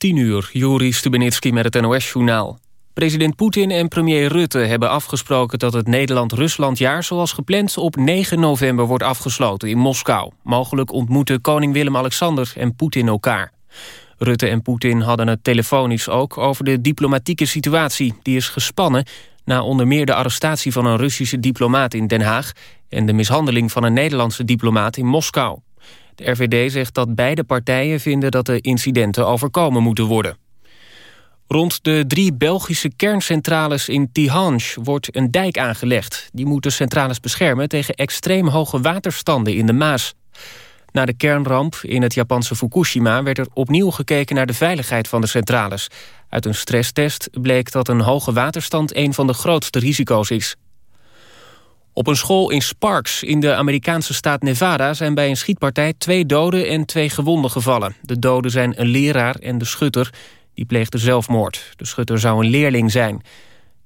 10 uur, Juri Stubenitski met het NOS-journaal. President Poetin en premier Rutte hebben afgesproken dat het Nederland-Ruslandjaar zoals gepland op 9 november wordt afgesloten in Moskou. Mogelijk ontmoeten koning Willem-Alexander en Poetin elkaar. Rutte en Poetin hadden het telefonisch ook over de diplomatieke situatie. Die is gespannen na onder meer de arrestatie van een Russische diplomaat in Den Haag... en de mishandeling van een Nederlandse diplomaat in Moskou. RVD zegt dat beide partijen vinden dat de incidenten overkomen moeten worden. Rond de drie Belgische kerncentrales in Tihange wordt een dijk aangelegd. Die moet de centrales beschermen tegen extreem hoge waterstanden in de Maas. Na de kernramp in het Japanse Fukushima werd er opnieuw gekeken naar de veiligheid van de centrales. Uit een stresstest bleek dat een hoge waterstand een van de grootste risico's is. Op een school in Sparks in de Amerikaanse staat Nevada... zijn bij een schietpartij twee doden en twee gewonden gevallen. De doden zijn een leraar en de schutter. Die pleegde zelfmoord. De schutter zou een leerling zijn.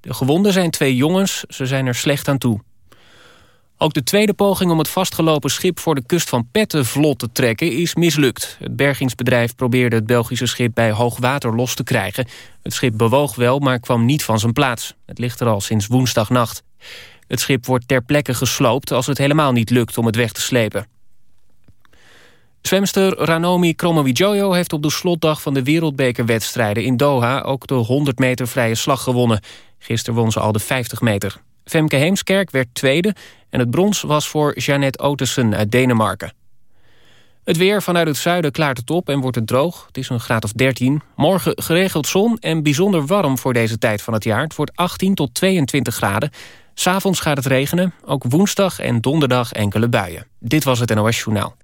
De gewonden zijn twee jongens. Ze zijn er slecht aan toe. Ook de tweede poging om het vastgelopen schip voor de kust van Petten vlot te trekken is mislukt. Het bergingsbedrijf probeerde het Belgische schip bij hoogwater los te krijgen. Het schip bewoog wel, maar kwam niet van zijn plaats. Het ligt er al sinds woensdagnacht. Het schip wordt ter plekke gesloopt als het helemaal niet lukt om het weg te slepen. Zwemster Ranomi Kromowidjojo heeft op de slotdag van de wereldbekerwedstrijden in Doha ook de 100 meter vrije slag gewonnen. Gisteren won ze al de 50 meter. Femke Heemskerk werd tweede en het brons was voor Jeannette Otesen uit Denemarken. Het weer vanuit het zuiden klaart het op en wordt het droog. Het is een graad of 13. Morgen geregeld zon en bijzonder warm voor deze tijd van het jaar. Het wordt 18 tot 22 graden. S'avonds gaat het regenen, ook woensdag en donderdag enkele buien. Dit was het NOS Journaal.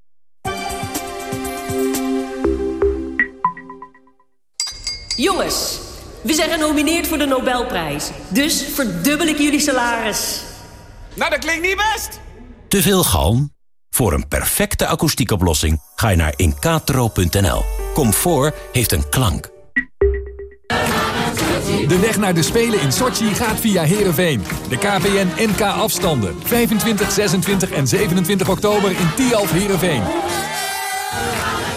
Jongens, we zijn genomineerd voor de Nobelprijs. Dus verdubbel ik jullie salaris. Nou, dat klinkt niet best. Te veel galm? Voor een perfecte akoestiekoplossing ga je naar incatro.nl. Comfort heeft een klank. De weg naar de Spelen in Sochi gaat via Heerenveen. De KPN NK afstanden. 25, 26 en 27 oktober in Tialf Heerenveen.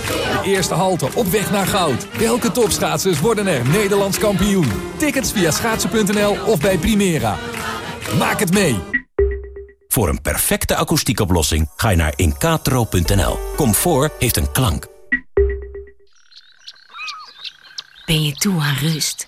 De eerste halte op weg naar goud. Welke topschaatsers worden er Nederlands kampioen? Tickets via schaatsen.nl of bij Primera. Maak het mee. Voor een perfecte akoestiekoplossing ga je naar incatro.nl. Comfort heeft een klank. Ben je toe aan rust?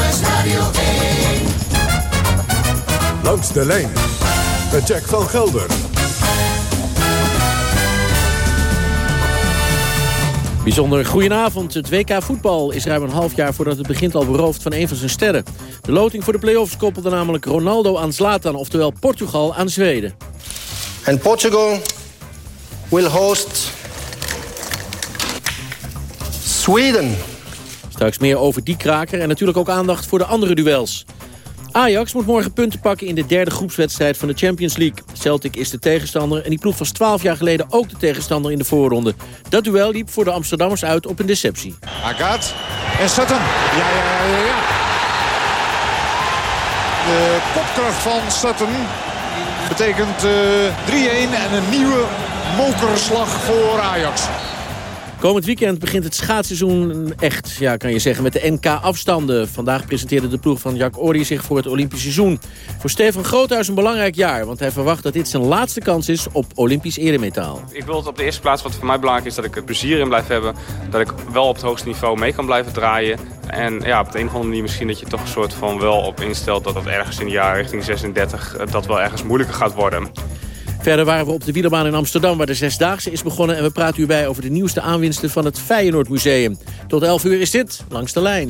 Radio 1. Langs de lijn met Jack van Gelder. Bijzonder goedenavond. Het WK voetbal is ruim een half jaar voordat het begint al beroofd van een van zijn sterren. De loting voor de play-offs koppelde namelijk Ronaldo aan Zlatan, oftewel Portugal aan Zweden. And Portugal will host Sweden. Straks meer over die kraker en natuurlijk ook aandacht voor de andere duels. Ajax moet morgen punten pakken in de derde groepswedstrijd van de Champions League. Celtic is de tegenstander en die ploeg was 12 jaar geleden ook de tegenstander in de voorronde. Dat duel liep voor de Amsterdammers uit op een deceptie. Agat en Sutton. Ja, ja, ja, ja. De kopkracht van Sutton betekent uh, 3-1 en een nieuwe mokerslag voor Ajax. Komend weekend begint het schaatsseizoen echt, ja, kan je zeggen, met de NK-afstanden. Vandaag presenteerde de ploeg van Jack Ory zich voor het Olympisch seizoen. Voor Stefan Groothuis een belangrijk jaar, want hij verwacht dat dit zijn laatste kans is op Olympisch eremetaal. Ik wil het op de eerste plaats, wat voor mij belangrijk is, dat ik er plezier in blijf hebben. Dat ik wel op het hoogste niveau mee kan blijven draaien. En ja, op de een of andere manier misschien dat je toch een soort van wel op instelt dat dat ergens in de jaar richting 36 dat wel ergens moeilijker gaat worden. Verder waren we op de wielerbaan in Amsterdam... waar de Zesdaagse is begonnen... en we praten u bij over de nieuwste aanwinsten van het Feyenoord Museum. Tot 11 uur is dit, Langs de Lijn.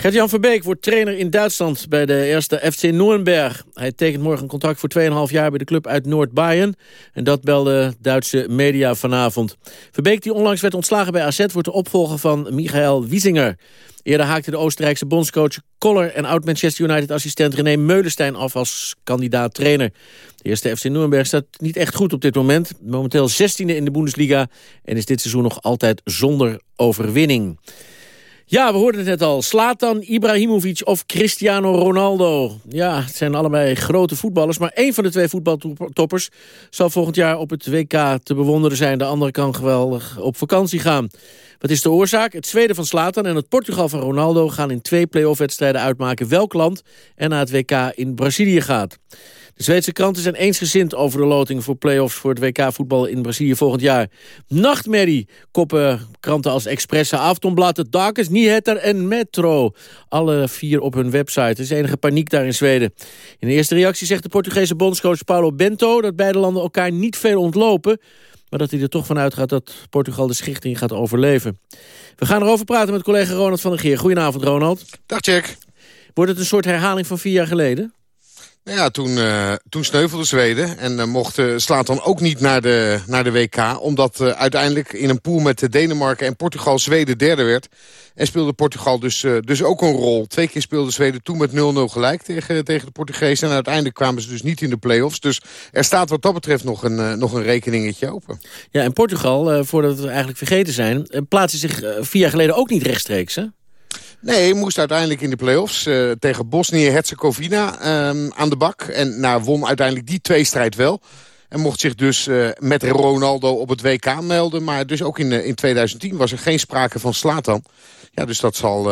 Gert-Jan Verbeek wordt trainer in Duitsland bij de eerste FC Nürnberg. Hij tekent morgen een contract voor 2,5 jaar bij de club uit Noord-Bayern. En dat belde Duitse media vanavond. Verbeek, die onlangs werd ontslagen bij AZ, wordt de opvolger van Michael Wiesinger. Eerder haakte de Oostenrijkse bondscoach Koller en oud-Manchester United-assistent René Meulenstein af als kandidaat-trainer. De eerste FC Nürnberg staat niet echt goed op dit moment. Momenteel 16e in de Bundesliga en is dit seizoen nog altijd zonder overwinning. Ja, we hoorden het net al. Slatan Ibrahimovic of Cristiano Ronaldo. Ja, het zijn allebei grote voetballers. Maar één van de twee voetbaltoppers zal volgend jaar op het WK te bewonderen zijn. De andere kan geweldig op vakantie gaan. Wat is de oorzaak? Het Zweden van Slatan en het Portugal van Ronaldo... gaan in twee play-off-wedstrijden uitmaken welk land er naar het WK in Brazilië gaat. De Zweedse kranten zijn eensgezind over de loting voor play-offs voor het WK-voetbal in Brazilië volgend jaar. Nachtmerrie koppen kranten als Expressa, Aftonblad, Darkes, Nyheter en Metro. Alle vier op hun website. Er is enige paniek daar in Zweden. In de eerste reactie zegt de Portugese bondscoach Paulo Bento... dat beide landen elkaar niet veel ontlopen... maar dat hij er toch van uitgaat dat Portugal de schichting gaat overleven. We gaan erover praten met collega Ronald van der Geer. Goedenavond, Ronald. Dag, Jack. Wordt het een soort herhaling van vier jaar geleden? Nou ja, toen, uh, toen sneuvelde Zweden en uh, mocht uh, slaat dan ook niet naar de, naar de WK. Omdat uiteindelijk in een pool met Denemarken en Portugal Zweden derde werd. En speelde Portugal dus, dus ook een rol. Twee keer speelde Zweden toen met 0-0 gelijk tegen, tegen de Portugezen. En uiteindelijk kwamen ze dus niet in de play-offs. Dus er staat wat dat betreft nog een, nog een rekeningetje open. Ja, en Portugal, voordat we eigenlijk vergeten zijn... plaatste zich vier jaar geleden ook niet rechtstreeks, hè? Nee, moest uiteindelijk in de play-offs uh, tegen Bosnië-Herzegovina um, aan de bak. En nou, won uiteindelijk die tweestrijd wel. En mocht zich dus uh, met Ronaldo op het WK melden. Maar dus ook in, uh, in 2010 was er geen sprake van Slatan. Ja, dus dat zal...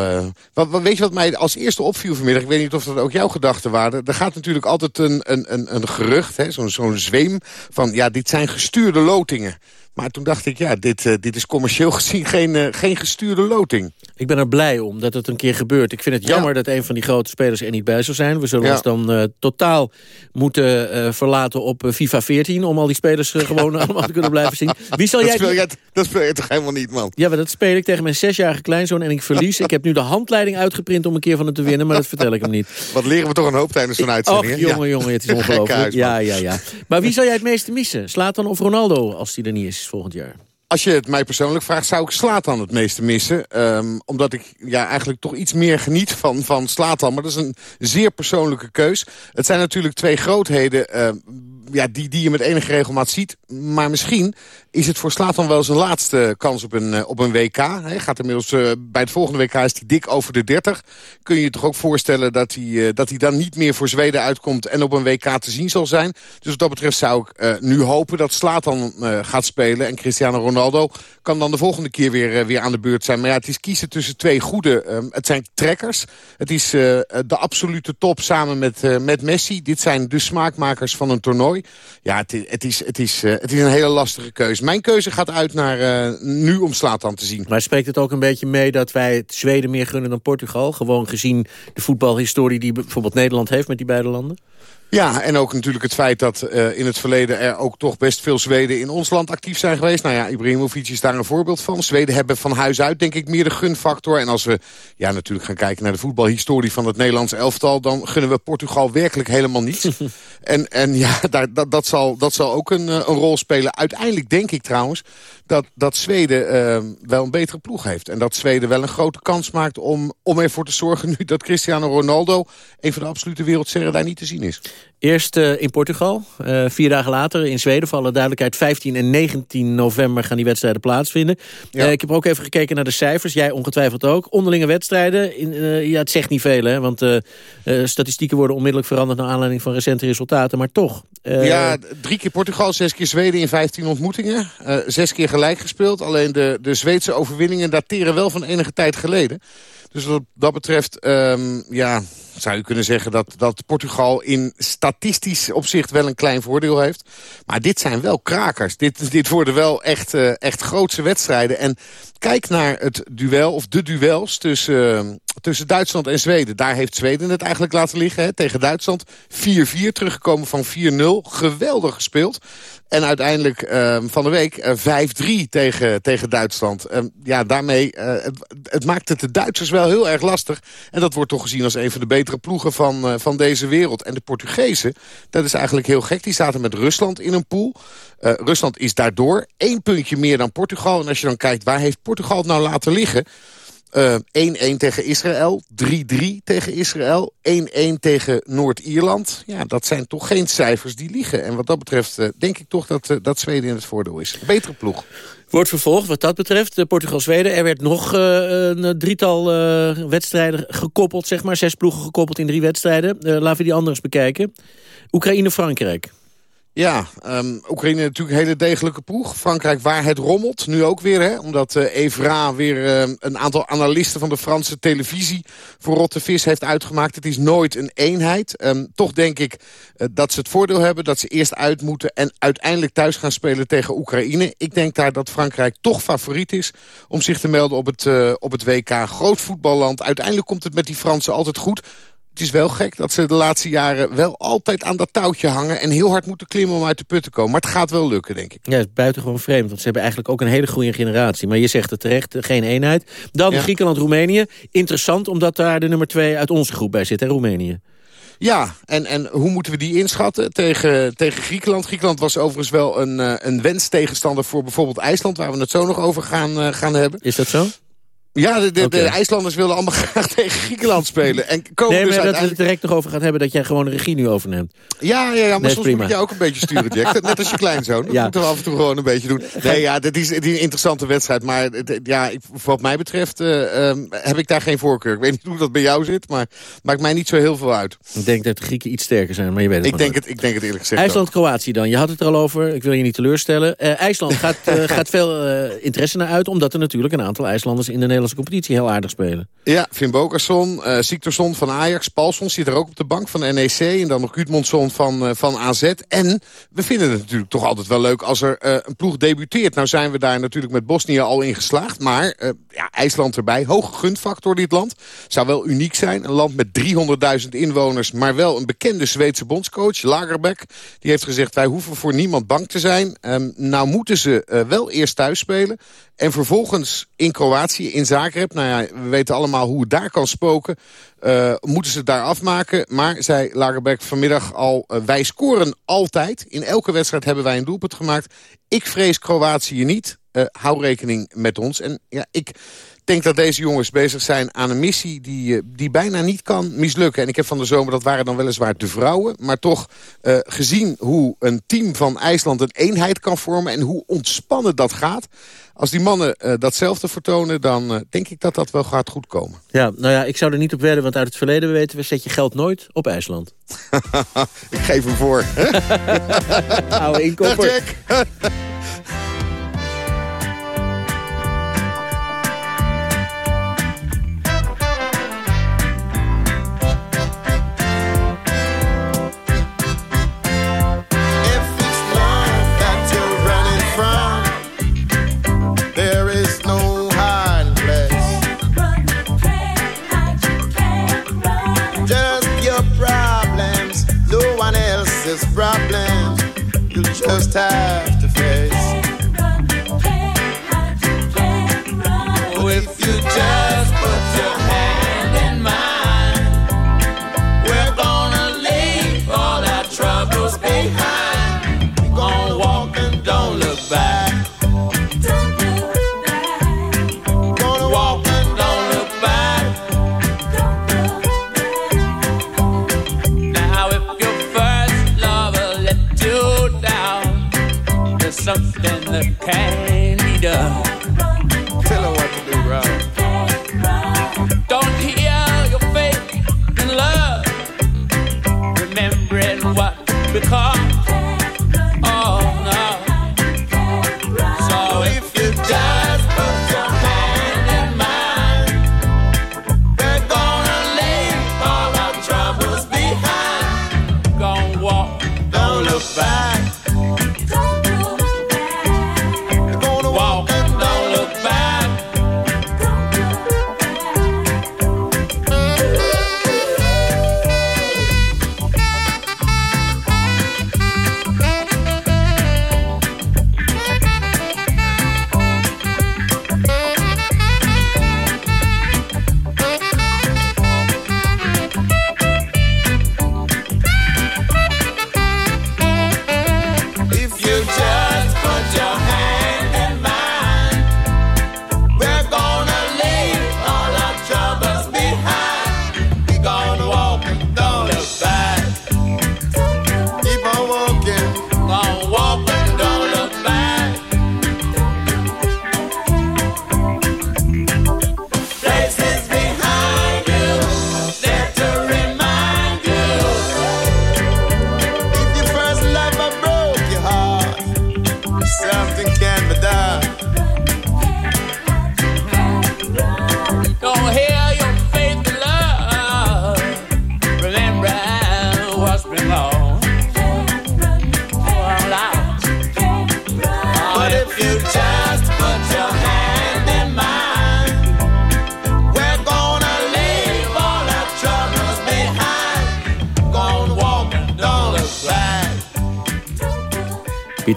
Wat, wat, weet je wat mij als eerste opviel vanmiddag? Ik weet niet of dat ook jouw gedachten waren. Er gaat natuurlijk altijd een, een, een, een gerucht, zo'n zo'n zweem van... ja, dit zijn gestuurde lotingen. Maar toen dacht ik, ja, dit, uh, dit is commercieel gezien geen, uh, geen gestuurde loting. Ik ben er blij om dat het een keer gebeurt. Ik vind het jammer ja. dat een van die grote spelers er niet bij zou zijn. We zullen ja. ons dan uh, totaal moeten verlaten op FIFA 14... om al die spelers gewoon allemaal te kunnen blijven zien. Wie zal dat, jij... speel jij, dat speel je toch helemaal niet, man? Ja, maar dat speel ik tegen mijn zesjarige kleinzoon en ik verlies. ik heb nu de handleiding uitgeprint om een keer van hem te winnen... maar dat vertel ik hem niet. Wat leren we toch een hoop tijdens zo'n uitzending, Och, jongen, jongen, het is ongelooflijk. ja, ja, ja. Maar wie zal jij het meeste missen? Slaat dan of Ronaldo, als die er niet is volgend jaar? Als je het mij persoonlijk vraagt, zou ik Slatan het meeste missen. Um, omdat ik ja, eigenlijk toch iets meer geniet van, van Slatan. Maar dat is een zeer persoonlijke keus. Het zijn natuurlijk twee grootheden... Uh, ja, die, die je met enige regelmaat ziet. Maar misschien is het voor Slatan wel zijn laatste kans op een, op een WK. Hij gaat inmiddels, uh, bij het volgende WK is hij dik over de 30. Kun je je toch ook voorstellen dat hij, uh, dat hij dan niet meer voor Zweden uitkomt... en op een WK te zien zal zijn. Dus wat dat betreft zou ik nu hopen dat Slatan gaat spelen. En Cristiano Ronaldo kan dan de volgende keer weer, weer aan de beurt zijn. Maar ja, het is kiezen tussen twee goede. het zijn trekkers. Het is de absolute top samen met, met Messi. Dit zijn de smaakmakers van een toernooi. Ja, het, het, is, het, is, het is een hele lastige keuze. Mijn keuze gaat uit naar uh, nu om Slatan te zien. Maar spreekt het ook een beetje mee dat wij het Zweden meer gunnen dan Portugal? Gewoon gezien de voetbalhistorie die bijvoorbeeld Nederland heeft met die beide landen? Ja, en ook natuurlijk het feit dat uh, in het verleden er ook toch best veel Zweden in ons land actief zijn geweest. Nou ja, Ibrahimovic is daar een voorbeeld van. Zweden hebben van huis uit denk ik meer de gunfactor. En als we ja, natuurlijk gaan kijken naar de voetbalhistorie van het Nederlands elftal... dan gunnen we Portugal werkelijk helemaal niets. en, en ja, daar, dat, dat, zal, dat zal ook een, een rol spelen. Uiteindelijk denk ik trouwens dat, dat Zweden uh, wel een betere ploeg heeft. En dat Zweden wel een grote kans maakt om, om ervoor te zorgen... nu dat Cristiano Ronaldo, een van de absolute wereldsterren, daar niet te zien is. Eerst uh, in Portugal, uh, vier dagen later in Zweden. Voor alle duidelijkheid, 15 en 19 november gaan die wedstrijden plaatsvinden. Ja. Uh, ik heb ook even gekeken naar de cijfers. Jij ongetwijfeld ook. Onderlinge wedstrijden, in, ja, het zegt niet veel, hè, want statistieken worden onmiddellijk veranderd... naar aanleiding van recente resultaten, maar toch. ja, drie keer Portugal, zes keer Zweden in 15 ontmoetingen. zes keer gelijk gespeeld. Alleen de, de Zweedse overwinningen dateren wel van enige tijd geleden. Dus wat dat betreft, um, ja, zou je kunnen zeggen dat, dat Portugal in statistisch opzicht wel een klein voordeel heeft. Maar dit zijn wel krakers. Dit, dit worden wel echt, uh, echt grootse wedstrijden. En kijk naar het duel, of de duels tussen uh, tussen Duitsland en Zweden. Daar heeft Zweden het eigenlijk laten liggen. Hè, tegen Duitsland 4-4 teruggekomen van 4-0. Geweldig gespeeld. En uiteindelijk uh, van de week uh, 5-3 tegen, tegen Duitsland. Uh, ja, daarmee, uh, het, het, maakt het de Duitsers wel heel erg lastig. En dat wordt toch gezien als een van de betere ploegen van, van deze wereld. En de Portugezen, dat is eigenlijk heel gek. Die zaten met Rusland in een pool. Rusland is daardoor één puntje meer dan Portugal. En als je dan kijkt, waar heeft Portugal het nou laten liggen? 1-1 uh, tegen Israël, 3-3 tegen Israël, 1-1 tegen Noord-Ierland. Ja, dat zijn toch geen cijfers die liegen. En wat dat betreft uh, denk ik toch dat, uh, dat Zweden in het voordeel is. Betere ploeg. Wordt vervolgd wat dat betreft. Portugal-Zweden. Er werd nog een drietal wedstrijden gekoppeld, zeg maar. Zes ploegen gekoppeld in drie wedstrijden. laten we die anders bekijken. Oekraïne-Frankrijk. Ja, um, Oekraïne natuurlijk een hele degelijke ploeg. Frankrijk waar het rommelt, nu ook weer. Hè, omdat uh, Evra weer uh, een aantal analisten van de Franse televisie... voor Rotte Vis heeft uitgemaakt. Het is nooit een eenheid. Um, toch denk ik uh, dat ze het voordeel hebben dat ze eerst uit moeten... en uiteindelijk thuis gaan spelen tegen Oekraïne. Ik denk daar dat Frankrijk toch favoriet is... om zich te melden op het, op het WK. Groot voetballand. Uiteindelijk komt het met die Fransen altijd goed... Het is wel gek dat ze de laatste jaren wel altijd aan dat touwtje hangen... en heel hard moeten klimmen om uit de put te komen. Maar het gaat wel lukken, denk ik. Ja, het is buitengewoon vreemd, want ze hebben eigenlijk ook een hele goede generatie. Maar je zegt het terecht, geen eenheid. Dan ja. Griekenland-Roemenië. Interessant, omdat daar de nummer twee uit onze groep bij zit, hè, Roemenië. Ja, en, en hoe moeten we die inschatten tegen, tegen Griekenland? Griekenland was overigens wel een, uh, een wenstegenstander voor bijvoorbeeld IJsland... waar we het zo nog over gaan, uh, gaan hebben. Is dat zo? Ja, de, de, okay. de, IJslanders willen allemaal graag tegen Griekenland spelen. En komen nee, maar dus dat uiteindelijk... we het direct nog over gaat hebben... dat jij gewoon de regie nu overneemt. Ja, ja, ja maar nee, soms prima. moet je ook een beetje sturen, Jack. Net als je kleinzoon. Dat ja. moeten we af en toe gewoon een beetje doen. Nee, ja, dit is, dit is een interessante wedstrijd. Maar ja, wat mij betreft uh, um, heb ik daar geen voorkeur. Ik weet niet hoe dat bij jou zit, maar maakt mij niet zo heel veel uit. Ik denk dat de Grieken iets sterker zijn, maar je weet het ik denk het, Ik denk het eerlijk gezegd IJsland-Kroatië dan. Je had het er al over. Ik wil je niet teleurstellen. Uh, IJsland gaat, uh, gaat veel interesse naar uit... omdat er natuurlijk een aantal IJslanders in de Nederlandse competitie heel aardig spelen. Ja, Finn Bokerson, uh, Siktorsson van Ajax, Paulson zit er ook op de bank van NEC... en dan nog Gudmundsson van, uh, van AZ. En we vinden het natuurlijk toch altijd wel leuk als er uh, een ploeg debuteert. Nou zijn we daar natuurlijk met Bosnië al in geslaagd... maar ja, IJsland erbij, hoge gunfactor dit land. Zou wel uniek zijn, een land met 300.000 inwoners... maar wel een bekende Zweedse bondscoach, Lagerbeck. Die heeft gezegd, wij hoeven voor niemand bang te zijn. Um, nou moeten ze wel eerst thuis spelen... En vervolgens in Kroatië, in Zagreb, nou ja, we weten allemaal hoe het daar kan spoken. Uh, moeten ze het daar afmaken. Maar, zei Lagerberg vanmiddag al, uh, wij scoren altijd. In elke wedstrijd hebben wij een doelpunt gemaakt. Ik vrees Kroatië niet. Uh, hou rekening met ons. En ja, ik denk dat deze jongens bezig zijn aan een missie die, die bijna niet kan mislukken. En ik heb van de zomer, dat waren dan weliswaar de vrouwen... maar toch uh, gezien hoe een team van IJsland een eenheid kan vormen... en hoe ontspannen dat gaat... Als die mannen uh, datzelfde vertonen, dan uh, denk ik dat dat wel gaat goed komen. Ja, nou ja, ik zou er niet op wedden, want uit het verleden weten we... zet je geld nooit op IJsland. ik geef hem voor. Oude inkopper.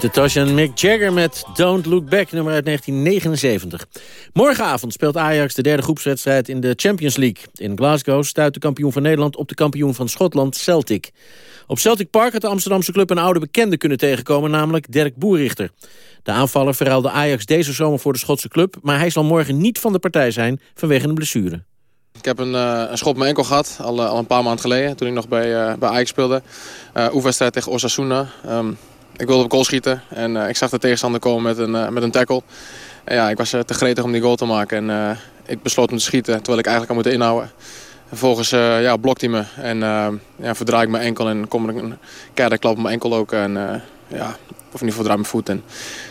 Pieter Tosh en Mick Jagger met Don't Look Back, nummer uit 1979. Morgenavond speelt Ajax de derde groepswedstrijd in de Champions League. In Glasgow stuit de kampioen van Nederland op de kampioen van Schotland, Celtic. Op Celtic Park had de Amsterdamse club een oude bekende kunnen tegenkomen, namelijk Dirk Boerichter. De aanvaller verruilde Ajax deze zomer voor de Schotse club, maar hij zal morgen niet van de partij zijn vanwege een blessure. Ik heb een, uh, een schop op mijn enkel gehad, al, uh, al een paar maanden geleden, toen ik nog bij, uh, bij Ajax speelde. Uh, tegen Osasuna. Um, ik wilde op goal schieten en ik zag de tegenstander komen met een, met een tackle. En ja, ik was te gretig om die goal te maken en ik besloot om te schieten, terwijl ik eigenlijk had moeten inhouden. Vervolgens ja, blokt hij me en ja, verdraai ik mijn enkel en kom er een keiharde klap op mijn enkel ook. En, ja, of in ieder geval draai mijn voet. En,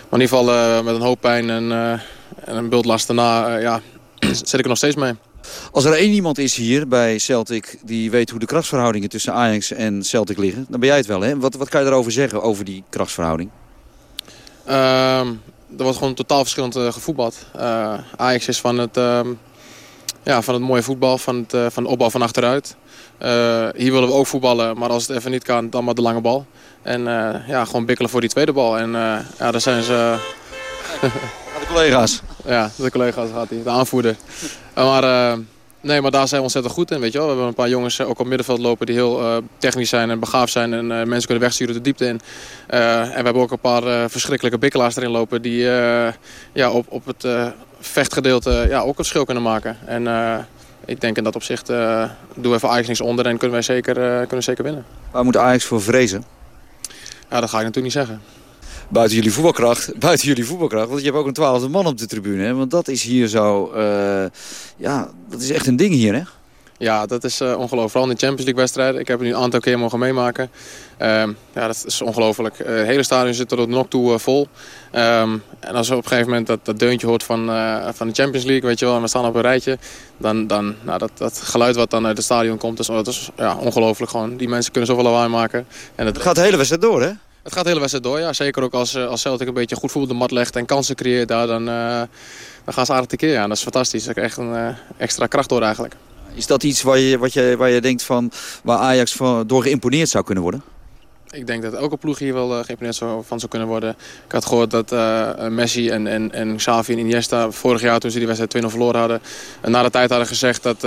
maar in ieder geval met een hoop pijn en, en een beeldlast daarna ja, zit ik er nog steeds mee. Als er één iemand is hier bij Celtic die weet hoe de krachtsverhoudingen tussen Ajax en Celtic liggen, dan ben jij het wel. Hè? Wat, wat kan je daarover zeggen, over die krachtsverhouding? Uh, er wordt gewoon totaal verschillend uh, gevoetbald. Uh, Ajax is van het, uh, ja, van het mooie voetbal, van, het, uh, van de opbouw van achteruit. hier willen we ook voetballen, maar als het even niet kan, dan maar de lange bal. En ja, gewoon bikkelen voor die tweede bal. En ja, daar zijn ze... de collega's. Ja, de collega's gaat hij, de aanvoerder. Maar, uh, nee, maar daar zijn we ontzettend goed in. Weet je wel. We hebben een paar jongens ook op middenveld lopen die heel uh, technisch zijn en begaafd zijn. En uh, mensen kunnen wegsturen de diepte in. en we hebben ook een paar verschrikkelijke bikkelaars erin lopen die ja, op, op het vechtgedeelte ja, ook een verschil kunnen maken. En ik denk in dat opzicht doen we even Ajax niks onder en kunnen wij zeker, kunnen we zeker winnen. Waar moet Ajax voor vrezen? Ja, dat ga ik natuurlijk niet zeggen buiten jullie voetbalkracht. Buiten jullie voetbalkracht. Want je hebt ook een twaalfde man op de tribune. Hè? Want dat is hier zo... Uh, ja, dat is echt een ding hier, hè? Ja, dat is uh, ongelooflijk. Vooral in de Champions League wedstrijden. Ik heb het nu een aantal keer mogen meemaken. Uh, ja, dat is ongelooflijk. Uh, het hele stadion zit er tot nog toe vol. Um, en als je op een gegeven moment dat, dat deuntje hoort van, van de Champions League, weet je wel, en we staan op een rijtje, dan, dan nou, dat, dat geluid wat dan uit het stadion komt, is, dat is ja, ongelooflijk gewoon. Die mensen kunnen zoveel lawaai maken. En het gaat de hele wedstrijd door, hè? Het gaat de hele wedstrijd door, ja. Zeker ook als, als Celtic een beetje goed voel de mat legt en kansen creëert daar, dan, uh, dan gaan ze aardig tekeer. Ja. Dat is fantastisch. Dat krijgt een uh, extra kracht door eigenlijk. Is dat iets waar je, wat je, waar je denkt van waar Ajax door geïmponeerd zou kunnen worden? Ik denk dat elke ploeg hier wel uh, geïmponeerd van zou kunnen worden. Ik had gehoord dat uh, Messi en, en, en Xavi en Iniesta vorig jaar toen ze die wedstrijd 2-0 verloren hadden... en na de tijd hadden gezegd dat,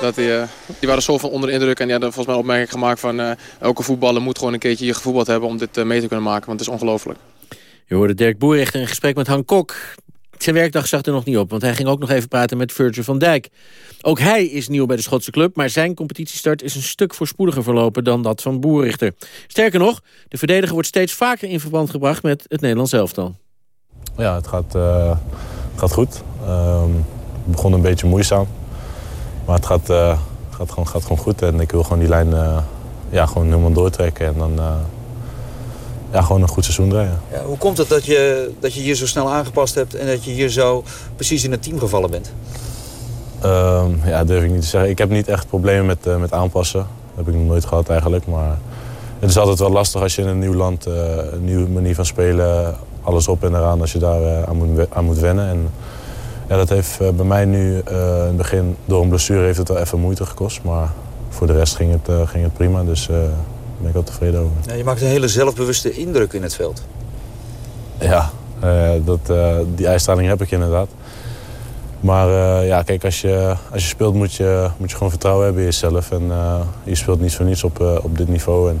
dat die, die waren zo van onder de indruk... en die hadden volgens mij opmerking gemaakt van elke voetballer moet gewoon een keertje hier gevoetbald hebben... om dit mee te kunnen maken, want het is ongelooflijk. Je hoorde Dirk Boerichter in gesprek met Han Kok. Zijn werkdag zag er nog niet op, want hij ging ook nog even praten met Virgil van Dijk. Ook hij is nieuw bij de Schotse club, maar zijn competitiestart is een stuk voorspoediger verlopen dan dat van Boerrichter. Sterker nog, de verdediger wordt steeds vaker in verband gebracht met het Nederlands elftal. Ja, het gaat, uh, gaat goed. Uh, het begon een beetje moeizaam, maar het gaat, uh, gaat, gewoon, gaat gewoon goed. En ik wil gewoon die lijn uh, ja, gewoon helemaal doortrekken en dan ja, gewoon een goed seizoen draaien. Ja, hoe komt het dat je, dat je hier zo snel aangepast hebt... en dat je hier zo precies in het team gevallen bent? Uh, ja, durf ik niet te zeggen. Ik heb niet echt problemen met, uh, met aanpassen. Dat heb ik nog nooit gehad eigenlijk. Maar het is altijd wel lastig als je in een nieuw land... Uh, een nieuwe manier van spelen, alles op en eraan... als je daar uh, aan, moet, aan moet wennen. En, ja, dat heeft bij mij nu in het begin... door een blessure heeft het wel even moeite gekost. Maar voor de rest ging het, ging het prima. Dus ben ik wel tevreden over. Ja, je maakt een hele zelfbewuste indruk in het veld. Ja, uh, dat, uh, die uitstraling heb ik inderdaad. Maar uh, ja, kijk, als je, als je speelt moet je, moet je gewoon vertrouwen hebben in jezelf. En je speelt niet voor niets op, op dit niveau. En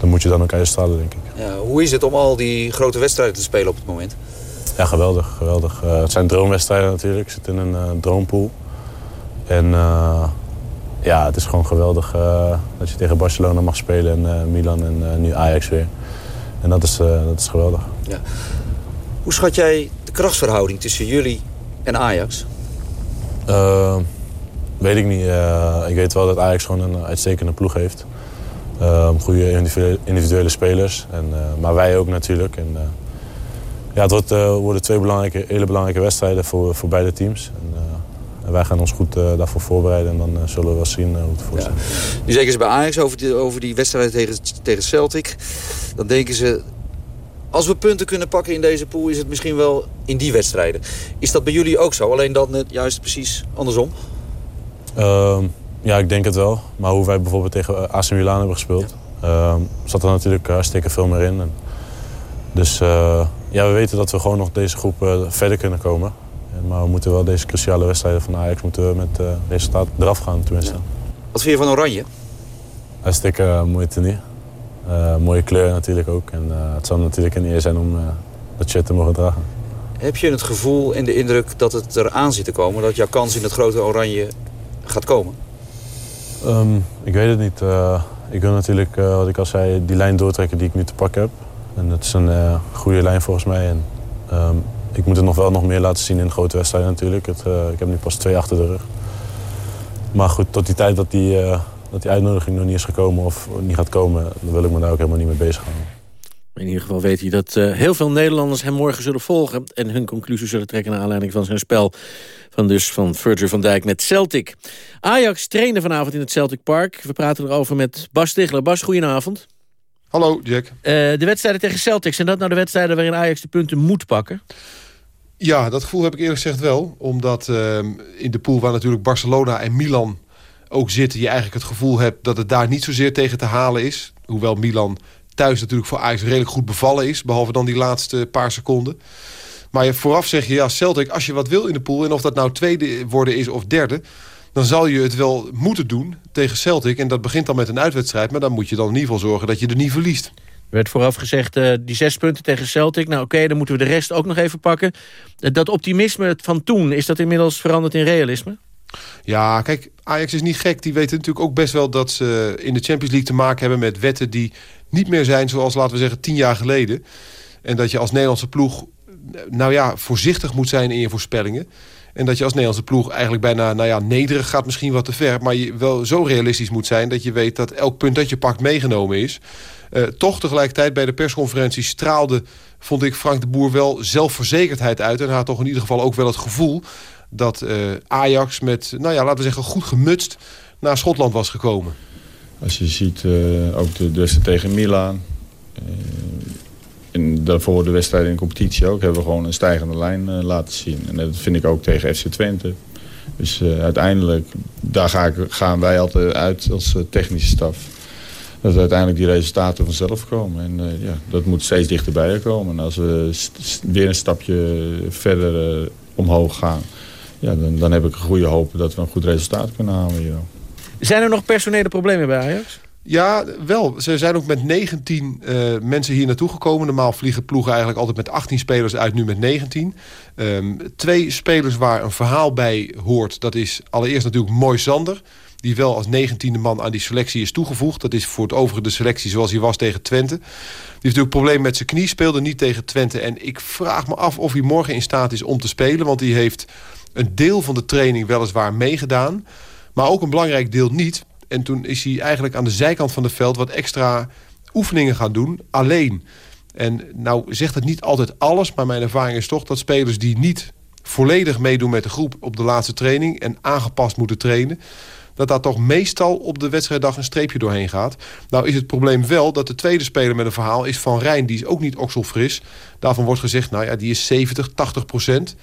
dan moet je dan ook uitstralen, denk ik. Ja, hoe is het om al die grote wedstrijden te spelen op het moment? Ja, geweldig. geweldig. het zijn droomwedstrijden natuurlijk. Ik zit in een droompool. En ja, het is gewoon geweldig uh, dat je tegen Barcelona mag spelen en uh, Milan en uh, nu Ajax weer. En dat is, dat is geweldig. Ja. Hoe schat jij de krachtsverhouding tussen jullie en Ajax? weet ik niet. ik weet wel dat Ajax gewoon een uitstekende ploeg heeft. goede individuele, individuele, spelers. En, maar wij ook natuurlijk. En, ja, het wordt, worden twee belangrijke, hele belangrijke wedstrijden voor, voor beide teams. En, en wij gaan ons goed uh, daarvoor voorbereiden en dan uh, zullen we wel zien uh, hoe het voor ja. Nu zeggen ze bij Ajax over die, over die wedstrijd tegen, tegen Celtic. Dan denken ze, als we punten kunnen pakken in deze pool... is het misschien wel in die wedstrijden. Is dat bij jullie ook zo? Alleen dan net juist precies andersom? Ehm, ja, ik denk het wel. Maar hoe wij bijvoorbeeld tegen AC Milan hebben gespeeld... Ja. Ehm, zat er natuurlijk hartstikke veel meer in. En, Dus ja, we weten dat we gewoon nog deze groep verder kunnen komen. Maar we moeten wel deze cruciale wedstrijden van Ajax moeten we met resultaat eraf gaan tenminste. Wat vind je van Oranje? Hartstikke uh, mooie tenue. Uh, mooie kleur natuurlijk ook. En uh, het zal natuurlijk een eer zijn om dat shirt te mogen dragen. Heb je het gevoel en de indruk dat het eraan zit te komen? Dat jouw kans in het grote oranje gaat komen? Um, ik weet het niet. ik wil natuurlijk, wat ik al zei, die lijn doortrekken die ik nu te pakken heb. En dat is een goede lijn volgens mij. En, um, ik moet het nog wel nog meer laten zien in grote wedstrijden natuurlijk. Het, ik heb nu pas twee achter de rug. Maar goed, tot die tijd dat die, dat die uitnodiging nog niet is gekomen of niet gaat komen... dan wil ik me daar ook helemaal niet mee bezighouden. In ieder geval weet hij dat uh, heel veel Nederlanders hem morgen zullen volgen... en hun conclusie zullen trekken naar aanleiding van zijn spel... van, dus van Virgil van Dijk met Celtic. Ajax trainde vanavond in het Celtic Park. We praten erover met Bas Stigler. Bas, goedenavond. Hallo, Jack. Uh, de wedstrijden tegen Celtic, zijn dat nou de wedstrijden... waarin Ajax de punten moet pakken? Ja, dat gevoel heb ik eerlijk gezegd wel. Omdat uh, in de pool waar natuurlijk Barcelona en Milan ook zitten... je eigenlijk het gevoel hebt dat het daar niet zozeer tegen te halen is. Hoewel Milan thuis natuurlijk voor Ajax redelijk goed bevallen is. Behalve dan die laatste paar seconden. Maar je vooraf zeg je, ja, Celtic, als je wat wil in de pool... en of dat nou tweede worden is of derde... dan zal je het wel moeten doen tegen Celtic. En dat begint dan met een uitwedstrijd. Maar dan moet je dan in ieder geval zorgen dat je er niet verliest. Er werd vooraf gezegd, uh, die zes punten tegen Celtic. Nou oké, dan moeten we de rest ook nog even pakken. Dat optimisme van toen, is dat inmiddels veranderd in realisme? Ja, kijk, Ajax is niet gek. Die weten natuurlijk ook best wel dat ze in de Champions League te maken hebben... met wetten die niet meer zijn zoals, laten we zeggen, tien jaar geleden. En dat je als Nederlandse ploeg, nou ja, voorzichtig moet zijn in je voorspellingen. En dat je als Nederlandse ploeg eigenlijk bijna, nou ja, nederig gaat misschien wat te ver. Maar je wel zo realistisch moet zijn dat je weet dat elk punt dat je pakt meegenomen is. Uh, toch tegelijkertijd bij de persconferentie straalde, vond ik Frank de Boer wel zelfverzekerdheid uit. En had toch in ieder geval ook wel het gevoel dat uh, Ajax met, nou ja, laten we zeggen, goed gemutst naar Schotland was gekomen. Als je ziet, uh, ook de, de wedstrijd tegen Milaan. En daarvoor de wedstrijd in de competitie ook, hebben we gewoon een stijgende lijn laten zien. En dat vind ik ook tegen FC Twente. Dus uiteindelijk, daar ga ik, gaan wij altijd uit als technische staf. Dat uiteindelijk die resultaten vanzelf komen. En ja, dat moet steeds dichterbij komen. En als we weer een stapje verder omhoog gaan ja, dan, dan heb ik een goede hoop dat we een goed resultaat kunnen halen. Hier. Zijn er nog personele problemen bij Ajax? Ja, wel. Ze zijn ook met 19 uh, eh, mensen hier naartoe gekomen. Normaal vliegen ploegen eigenlijk altijd met 18 spelers uit, nu met 19. Um, ehm, twee spelers waar een verhaal bij hoort. Dat is allereerst natuurlijk Mooi Sander. Die wel als 19e man aan die selectie is toegevoegd. Dat is voor het overige de selectie zoals hij was tegen Twente. Die heeft natuurlijk problemen met zijn knie. Speelde niet tegen Twente. En ik vraag me af of hij morgen in staat is om te spelen. Want hij heeft een deel van de training weliswaar meegedaan. Maar ook een belangrijk deel niet. En toen is hij eigenlijk aan de zijkant van het veld... wat extra oefeningen gaan doen, alleen. En nou zegt het niet altijd alles... maar mijn ervaring is toch dat spelers die niet volledig meedoen met de groep... op de laatste training en aangepast moeten trainen dat daar toch meestal op de wedstrijddag een streepje doorheen gaat. Nou is het probleem wel dat de tweede speler met een verhaal is Van Rijn. Die is ook niet okselfris. Daarvan wordt gezegd, nou ja, die is 70, 80 procent.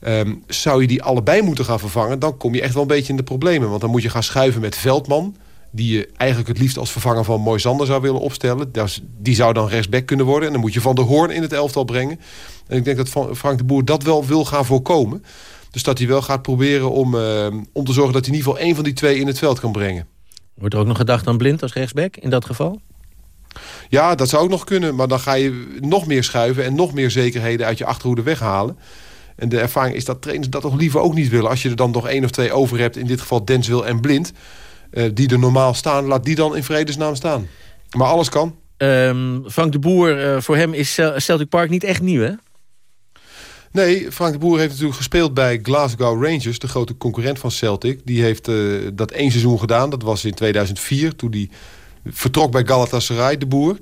Ehm, zou je die allebei moeten gaan vervangen... dan kom je echt wel een beetje in de problemen. Want dan moet je gaan schuiven met Veldman... die je eigenlijk het liefst als vervanger van Moisander zou willen opstellen. Die zou dan rechtsback kunnen worden. En dan moet je Van der Hoorn in het elftal brengen. En ik denk dat Frank de Boer dat wel wil gaan voorkomen. Dus dat hij wel gaat proberen om, ehm, om te zorgen... dat hij in ieder geval één van die twee in het veld kan brengen. Wordt er ook nog gedacht aan Blind als rechtsback in dat geval? Ja, dat zou ook nog kunnen. Maar dan ga je nog meer schuiven... en nog meer zekerheden uit je achterhoede weghalen. En de ervaring is dat trainers dat toch liever ook niet willen. Als je er dan nog één of twee over hebt, in dit geval Denswil en Blind... Uh, die er normaal staan, laat die dan in vredesnaam staan. Maar alles kan. Um, Frank de Boer, uh, voor hem is Celtic Park niet echt nieuw, hè? Nee, Frank de Boer heeft natuurlijk gespeeld bij Glasgow Rangers... de grote concurrent van Celtic. Die heeft uh, dat één seizoen gedaan. Dat was in 2004, toen hij vertrok bij Galatasaray, de Boer...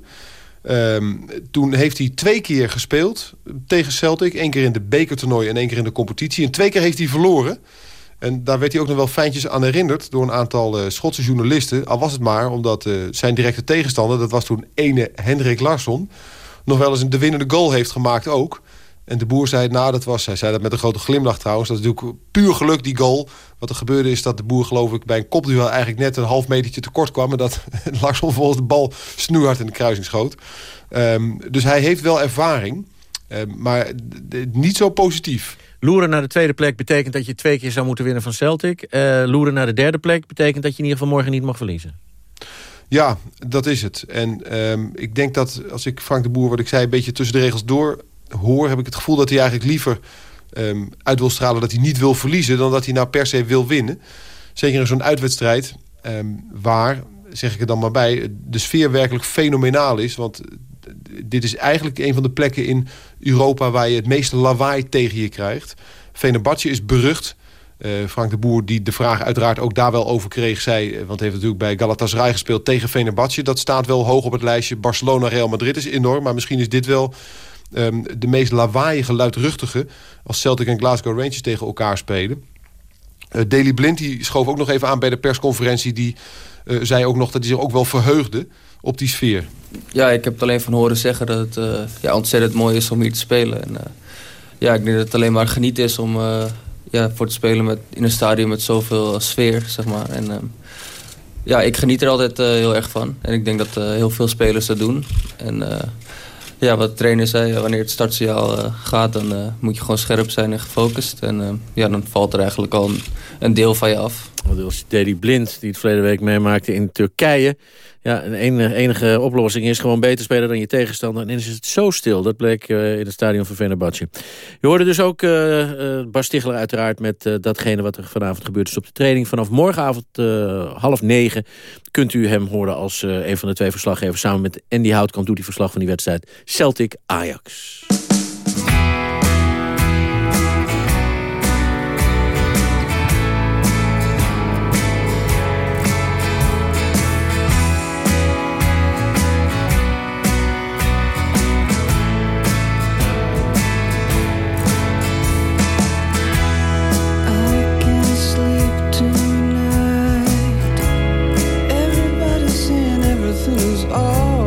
Um, toen heeft hij twee keer gespeeld tegen Celtic. Eén keer in de bekertoernooi en één keer in de competitie. En twee keer heeft hij verloren. En daar werd hij ook nog wel fijntjes aan herinnerd... door een aantal uh, Schotse journalisten. Al was het maar omdat uh, zijn directe tegenstander... dat was toen ene Hendrik Larsson... nog wel eens een de winnende goal heeft gemaakt ook... En de boer zei, nou, dat was, hij zei dat met een grote glimlach trouwens. Dat is natuurlijk puur geluk, die goal. Wat er gebeurde is dat de boer, geloof ik, bij een kopduel eigenlijk net een half metertje tekort kwam. En dat Larsson volgens de bal snoeihard in de kruising schoot. Ehm, dus hij heeft wel ervaring, ehm, maar niet zo positief. Loeren naar de tweede plek betekent dat je twee keer zou moeten winnen van Celtic. Uh, loeren naar de derde plek betekent dat je in ieder geval morgen niet mag verliezen. Ja, dat is het. En ehm, ik denk dat als ik Frank de Boer, wat ik zei, een beetje tussen de regels door hoor... heb ik het gevoel dat hij eigenlijk liever um, uit wil stralen dat hij niet wil verliezen... dan dat hij nou per se wil winnen. Zeker in zo'n uitwedstrijd um, waar, zeg ik er dan maar bij... de sfeer werkelijk fenomenaal is. Want dit is eigenlijk een van de plekken in Europa... waar je het meeste lawaai tegen je krijgt. Venebatje is berucht. Uh, Frank de Boer, die de vraag uiteraard ook daar wel over kreeg... zei, eh, want hij heeft natuurlijk bij Galatasaray gespeeld tegen Venebatje. Dat staat wel hoog op het lijstje. Barcelona-Real Madrid is enorm, maar misschien is dit wel... Um, de meest lawaaiige, luidruchtige... als Celtic en Glasgow Rangers tegen elkaar spelen. Uh, Daley Blind schoof ook nog even aan bij de persconferentie. Die uh, zei ook nog dat hij zich ook wel verheugde op die sfeer. Ja, ik heb het alleen van horen zeggen dat het uh, ja, ontzettend mooi is om hier te spelen. En, ja, ik denk dat het alleen maar geniet is om ja, voor te spelen met, in een stadion met zoveel sfeer, zeg maar. En, ehm, ja, ik geniet er altijd heel erg van. En ik denk dat heel veel spelers dat doen. En ja, wat de trainer zei, wanneer het startsignaal uh, gaat... dan uh, moet je gewoon scherp zijn en gefocust. En uh, ja, dan valt er eigenlijk al een, deel van je af. Dat was Blind, die het verleden week meemaakte in Turkije. Ja, een enige, oplossing is gewoon beter spelen dan je tegenstander. En dan is het zo stil. Dat bleek uh, in het stadion van Fenerbahce. Je hoorde dus ook uh, uh, uiteraard met datgene wat er vanavond gebeurd is op de training. Vanaf morgenavond half negen kunt u hem horen als een van de twee verslaggevers. Samen met Andy Houtkamp doet hij verslag van die wedstrijd Celtic-Ajax. Everything is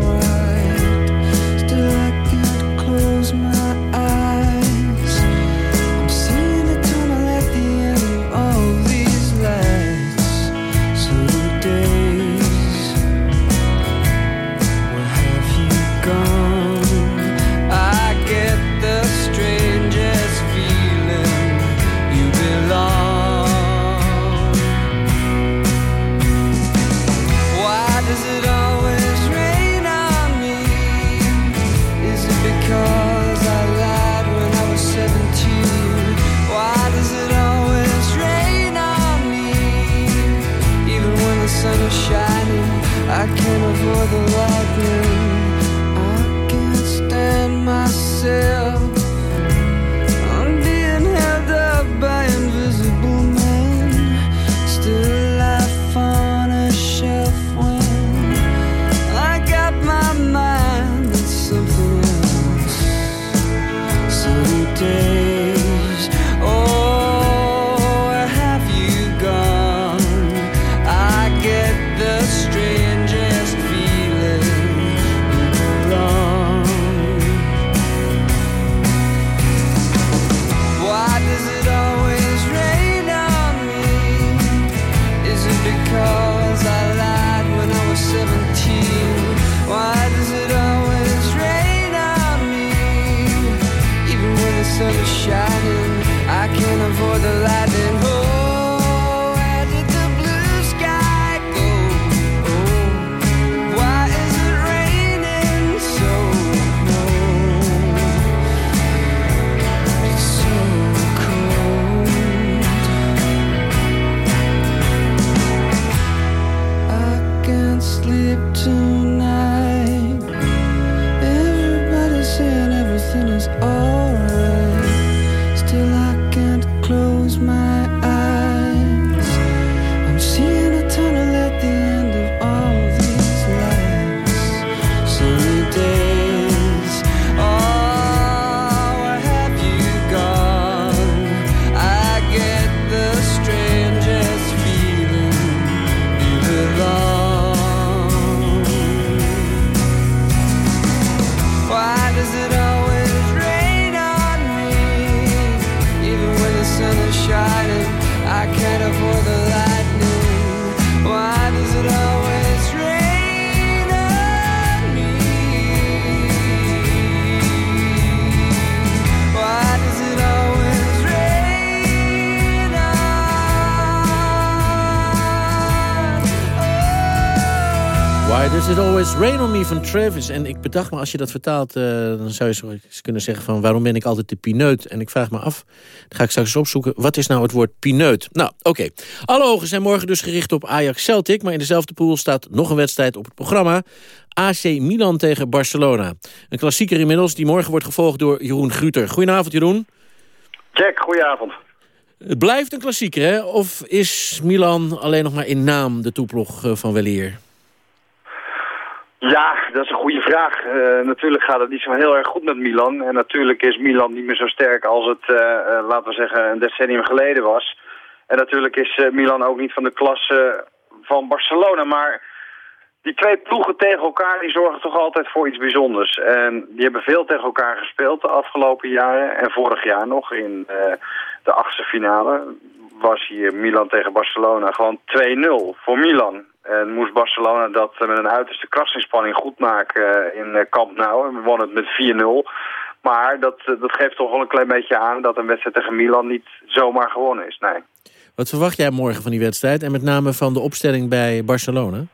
Travis. En ik bedacht me, als je dat vertaalt, uh, dan zou je zo kunnen zeggen van... waarom ben ik altijd de pineut? En ik vraag me af, dan ga ik straks opzoeken... wat is nou het woord pineut? Nou, oké. Alle ogen zijn morgen dus gericht op Ajax-Celtic... maar in dezelfde pool staat nog een wedstrijd op het programma. AC Milan tegen Barcelona. Een klassieker inmiddels, die morgen wordt gevolgd door Jeroen Gruter. Goedenavond, Jeroen. Jack, goedenavond. Het blijft een klassieker, hè? Of is Milan alleen nog maar in naam de toeploeg eh, van weleer? Ja, dat is een goede vraag. Uh, natuurlijk gaat het niet zo heel erg goed met Milan. En natuurlijk is Milan niet meer zo sterk als het, uh, uh, laten we zeggen, een decennium geleden was. En natuurlijk is Milan ook niet van de klasse van Barcelona. Maar die twee ploegen tegen elkaar, die zorgen toch altijd voor iets bijzonders. En die hebben veel tegen elkaar gespeeld de afgelopen jaren. En vorig jaar nog in de achtste finale was hier Milan tegen Barcelona gewoon 2-0 voor Milan. En moest Barcelona dat met een uiterste krachtsinspanning goed maken in Camp Nou. En we wonnen het met 4-0. Maar dat, dat geeft toch wel een klein beetje aan dat een wedstrijd tegen Milan niet zomaar gewonnen is. Nee. Wat verwacht jij morgen van die wedstrijd? En met name van de opstelling bij Barcelona?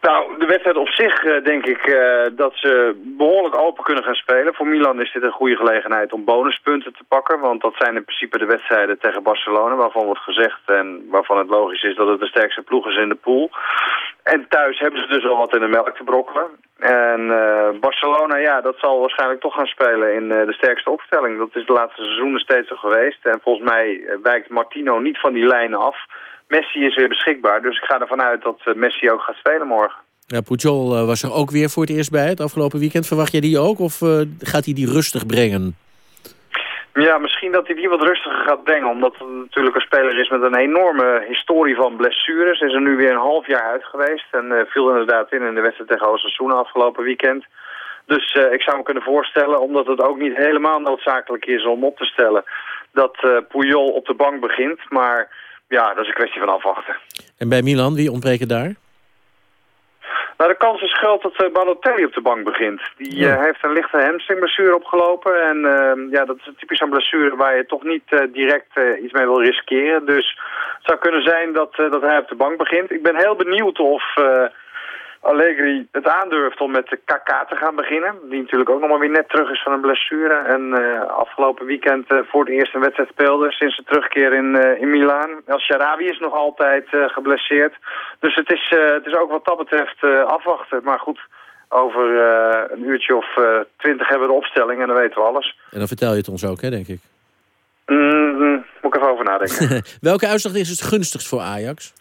Nou, de wedstrijd op zich uh, denk ik uh, dat ze behoorlijk open kunnen gaan spelen. Voor Milan is dit een goede gelegenheid om bonuspunten te pakken. Want dat zijn in principe de wedstrijden tegen Barcelona waarvan wordt gezegd... en waarvan het logisch is dat het de sterkste ploeg is in de pool. En thuis hebben ze dus al wat in de melk te brokkelen. En uh, Barcelona, ja, dat zal waarschijnlijk toch gaan spelen in de sterkste opstelling. Dat is de laatste seizoenen steeds zo geweest. En volgens mij wijkt Martino niet van die lijnen af... Messi is weer beschikbaar, dus ik ga ervan uit dat Messi ook gaat spelen morgen. Ja, Pujol uh, was er ook weer voor het eerst bij het afgelopen weekend. Verwacht jij die ook of uh, gaat hij die rustig brengen? Ja, misschien dat hij die wat rustiger gaat brengen. Omdat het natuurlijk een speler is met een enorme historie van blessures. Is er nu weer een half jaar uit geweest. En uh, viel inderdaad in in de wedstrijd tegen Osasuna afgelopen weekend. Dus ik zou me kunnen voorstellen, omdat het ook niet helemaal noodzakelijk is om op te stellen... dat Puyol op de bank begint. Maar ja, dat is een kwestie van afwachten. En bij Milan, wie ontbreken daar? Nou, de kans is groot dat uh, Balotelli op de bank begint. Die ja. uh, heeft een lichte hamstringblessure opgelopen. En uh, ja, dat is typisch een blessure waar je toch niet direct iets mee wil riskeren. Dus het zou kunnen zijn dat, dat hij op de bank begint. Ik ben heel benieuwd of Allegri het aandurft om met de KK te gaan beginnen. Die natuurlijk ook nog maar weer net terug is van een blessure. En afgelopen weekend voor het eerst een wedstrijd speelde sinds de terugkeer in, in Milaan. El Sharawi is nog altijd geblesseerd. Dus het is, het is ook wat dat betreft afwachten. Maar goed, over een uurtje of twintig hebben we de opstelling en dan weten we alles. En dan vertel je het ons ook, hè, denk ik. Mm, moet ik even over nadenken. Welke uitslag is het gunstigst voor Ajax?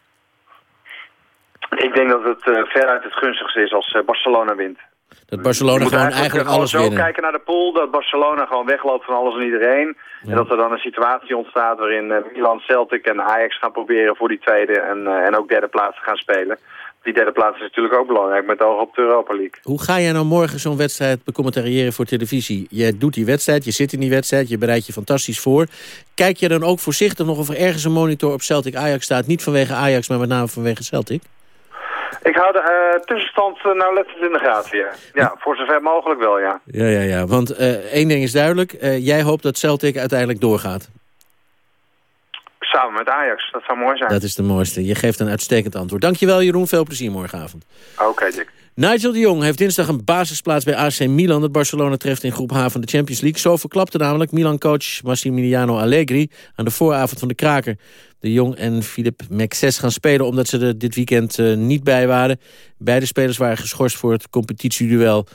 Ik denk dat het uh, veruit het gunstigste is als uh, Barcelona wint. Dat Barcelona gewoon eigenlijk, eigenlijk alles zo winnen. kijken naar de pool, dat Barcelona gewoon wegloopt van alles en iedereen. Ja. En dat er dan een situatie ontstaat waarin uh, Milan, Celtic en Ajax gaan proberen voor die tweede en, en ook derde plaats te gaan spelen. Die derde plaats is natuurlijk ook belangrijk met oog op de Europa League. Hoe ga jij nou morgen zo'n wedstrijd becommentariëren voor televisie? Je doet die wedstrijd, je zit in die wedstrijd, je bereidt je fantastisch voor. Kijk je dan ook voorzichtig nog of er ergens een monitor op Celtic Ajax staat? Niet vanwege Ajax, maar met name vanwege Celtic? Ik hou de uh, tussenstand uh, nauwlettend in de gaten, ja. Ja, voor zover mogelijk wel, ja. Ja, ja, ja. Want uh, één ding is duidelijk. jij hoopt dat Celtic uiteindelijk doorgaat. Samen met Ajax, dat zou mooi zijn. Dat is de mooiste. Je geeft een uitstekend antwoord. Dankjewel Jeroen, veel plezier morgenavond. Oké, okay, Dick. Nigel de Jong heeft dinsdag een basisplaats bij AC Milan... dat Barcelona treft in groep H van de Champions League. Zo verklapte namelijk Milan-coach Massimiliano Allegri... aan de vooravond van de kraker. De Jong en Philip Mexes gaan spelen omdat ze er dit weekend uh, niet bij waren. Beide spelers waren geschorst voor het competitieduel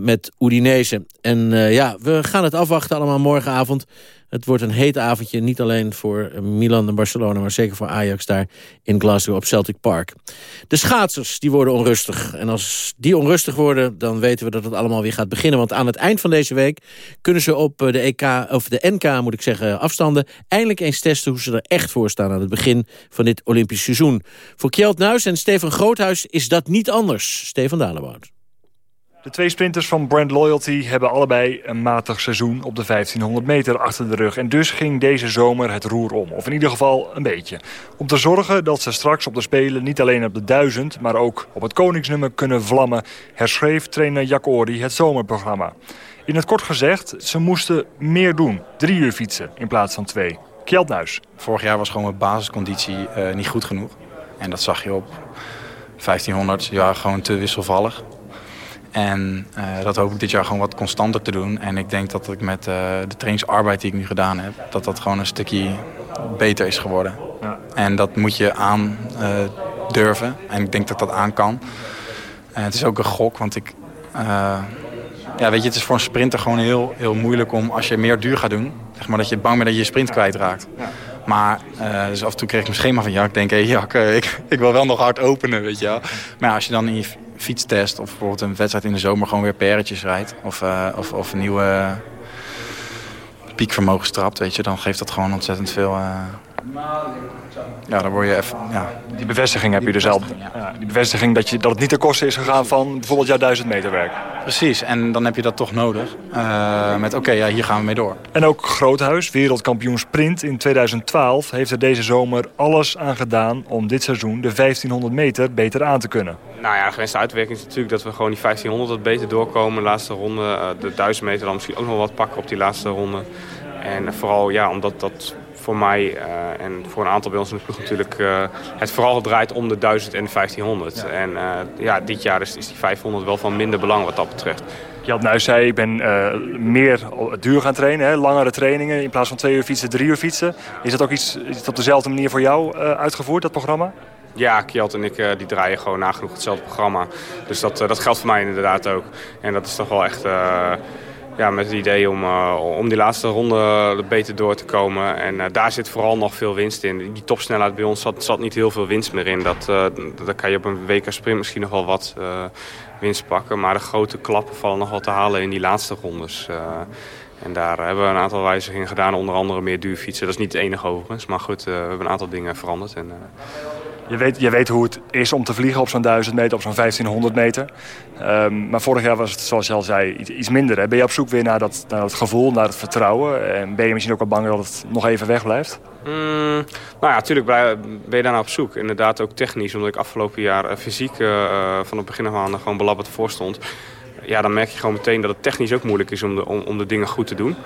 met Udinese. En uh, ja, we gaan het afwachten allemaal morgenavond. Het wordt een heet avondje, niet alleen voor Milan en Barcelona... maar zeker voor Ajax daar in Glasgow op Celtic Park. De schaatsers die worden onrustig. En als die onrustig worden, dan weten we dat het allemaal weer gaat beginnen. Want aan het eind van deze week kunnen ze op de, EK, of de NK moet ik zeggen, afstanden... eindelijk eens testen hoe ze er echt voor staan... aan het begin van dit Olympisch seizoen. Voor Kjeld Nuis en Steven Groothuis is dat niet anders. Steven Dalebout. De twee sprinters van Brand Loyalty hebben allebei een matig seizoen op de 1500 meter achter de rug. En dus ging deze zomer het roer om. Of in ieder geval een beetje. Om te zorgen dat ze straks op de Spelen niet alleen op de 1000... maar ook op het koningsnummer kunnen vlammen... herschreef trainer Jack het zomerprogramma. In het kort gezegd, ze moesten meer doen. Drie uur fietsen in plaats van twee. Kjeldnuis. Vorig jaar was gewoon mijn basisconditie uh, niet goed genoeg. En dat zag je op 1500 ja, gewoon te wisselvallig. En eh, dat hoop ik dit jaar gewoon wat constanter te doen. En ik denk dat ik met eh, de trainingsarbeid die ik nu gedaan heb... dat dat gewoon een stukje beter is geworden. Ja. En dat moet je aan eh, durven. En ik denk dat dat aan kan. Het is ook een gok, want ik... ja, weet je, het is voor een sprinter gewoon heel, heel moeilijk om... als je meer duur gaat doen, zeg maar, dat je bang bent dat je je sprint kwijtraakt. Maar eh, dus af en toe kreeg ik mijn schema van Jak. denk, hé ik, ik wil wel nog hard openen, weet je wel. Maar ja, als je dan in je fietstest of bijvoorbeeld een wedstrijd in de zomer... gewoon weer perretjes rijdt of, eh, of, of een nieuwe piekvermogen strapt, weet je... dan geeft dat gewoon ontzettend veel... ja, dan word je even... Ja. Die bevestiging heb je dus al. Ja, die bevestiging dat, je, dat het niet ten koste is gegaan van bijvoorbeeld jouw duizend meter werk. Precies, en dan heb je dat toch nodig. Eh, met oké, ja, hier gaan we mee door. En ook Groothuis, wereldkampioen sprint in 2012... heeft er deze zomer alles aan gedaan om dit seizoen de 1500 meter beter aan te kunnen. Nou ja, de gewenste uitwerking is natuurlijk dat we gewoon die 1500 wat beter doorkomen. De laatste ronde, eh, de 1000 meter dan misschien ook nog wat pakken op die laatste ronde. En vooral ja, omdat dat voor mij eh, en voor een aantal bij ons in de ploeg natuurlijk... eh, het vooral draait om de 1000 en de 1500. En eh, ja, dit jaar is, is die 500 wel van minder belang wat dat betreft. Kjeld Nuis zei, ik ben meer duur gaan trainen, hè? langere trainingen. In plaats van twee uur fietsen, drie uur fietsen. Is dat ook iets, is op dezelfde manier voor jou uitgevoerd, dat programma? Ja, Kjeld en ik die draaien gewoon nagenoeg hetzelfde programma. Dus dat, dat geldt voor mij inderdaad ook. En dat is toch wel echt ja, met het idee om, eh, om die laatste ronde beter door te komen. En eh, daar zit vooral nog veel winst in. Die topsnelheid bij ons zat, zat niet heel veel winst meer in. Dat, eh, daar kan je op een WK sprint misschien nog wel wat winst pakken. Maar de grote klappen vallen nog wel te halen in die laatste rondes. En daar hebben we een aantal wijzigingen gedaan. Onder andere meer duurfietsen. Dat is niet het enige overigens. Maar goed, we hebben een aantal dingen veranderd. En, Je weet, je weet hoe het is om te vliegen op zo'n 1000 meter, op zo'n 1500 meter. Ehm, maar vorig jaar was het, zoals je al zei, iets, minder. Hè? Ben je op zoek weer naar dat, naar dat gevoel, naar het vertrouwen? En ben je misschien ook wel bang dat het nog even wegblijft? Mm, nou ja, natuurlijk ben je daarna op zoek. Inderdaad ook technisch, omdat ik afgelopen jaar eh, fysiek eh, eh, van het begin af aan gewoon belabberd voor stond. Ja, dan merk je gewoon meteen dat het technisch ook moeilijk is om de, om, om de dingen goed te doen.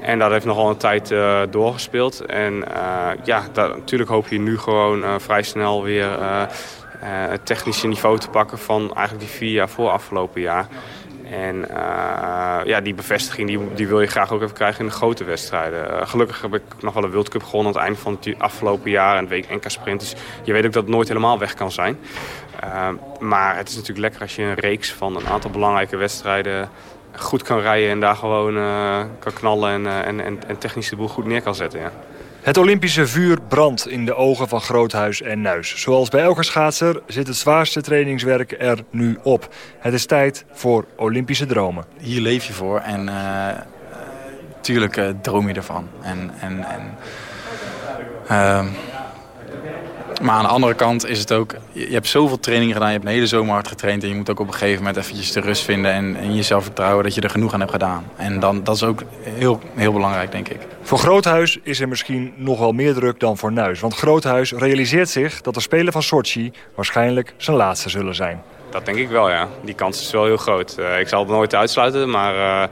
En dat heeft nogal een tijd eh, doorgespeeld. En eh, ja, natuurlijk hoop je nu gewoon eh, vrij snel weer het technische niveau te pakken van eigenlijk die vier jaar voor afgelopen jaar. En ja, die bevestiging die, die wil je graag ook even krijgen in de grote wedstrijden. Gelukkig heb ik nog wel een World Cup gewonnen aan het eind van het afgelopen jaar. En week NK Sprint. Dus je weet ook dat het nooit helemaal weg kan zijn. Eh, maar het is natuurlijk lekker als je een reeks van een aantal belangrijke wedstrijden goed kan rijden. En daar gewoon eh, kan knallen en, eh, en, en, en technisch de boel goed neer kan zetten. Ja. Het Olympische vuur brandt in de ogen van Groothuis en Nuis. Zoals bij elke schaatser zit het zwaarste trainingswerk er nu op. Het is tijd voor Olympische dromen. Hier leef je voor en eh, tuurlijk eh, droom je ervan. En, en, en, ehm, maar aan de andere kant is het ook... Je hebt zoveel training gedaan, je hebt een hele zomer hard getraind... en je moet ook op een gegeven moment eventjes de rust vinden... en, en jezelf vertrouwen dat je er genoeg aan hebt gedaan. En dan, dat is ook heel, heel belangrijk, denk ik. Voor Groothuis is er misschien nog wel meer druk dan voor Nuis. Want Groothuis realiseert zich dat de Spelen van Sochi waarschijnlijk zijn laatste zullen zijn. Dat denk ik wel, ja. Die kans is wel heel groot. Eh, ik zal het nooit uitsluiten, maar eh,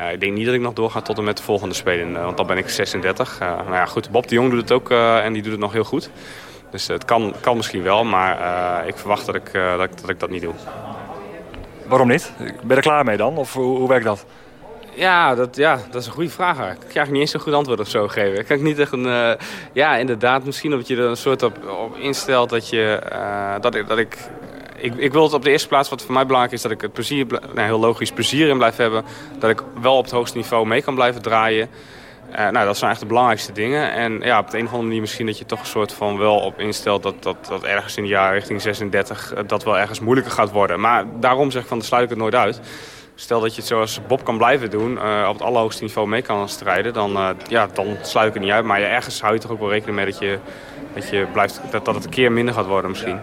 nou, ik denk niet dat ik nog doorga tot en met de volgende Spelen. eh, want dan ben ik 36. Eh nou ja, goed, Bob de Jong doet het ook eh, en die doet het nog heel goed. Dus het kan, kan misschien wel, maar eh, ik verwacht dat ik, eh, dat, ik- dat ik dat niet doe. Waarom niet? Ben je er klaar mee dan? Of hoe, hoe werkt dat? Ja dat, ja, dat is een goede vraag. eigenlijk. Ik kan eigenlijk niet eens een goed antwoord op zo geven. Kan ik niet echt een... eh, ja, inderdaad, misschien dat je er een soort op, op instelt dat je... eh, dat ik... Dat ik ik, ik wil het op de eerste plaats, wat voor mij belangrijk is, dat ik het plezier, nou, heel logisch plezier in blijf hebben. Dat ik wel op het hoogste niveau mee kan blijven draaien. Eh, nou, dat zijn eigenlijk de belangrijkste dingen. En ja, op de een of andere manier misschien dat je toch een soort van wel op instelt dat, dat, dat ergens in het jaar richting 36 eh, dat wel ergens moeilijker gaat worden. Maar daarom zeg ik van, dan sluit ik het nooit uit. Stel dat je het zoals Bob kan blijven doen, eh, op het allerhoogste niveau mee kan strijden, dan, ja, dan sluit ik het niet uit. Maar ergens hou je toch ook wel rekening mee dat, je, dat, het een keer minder gaat worden misschien.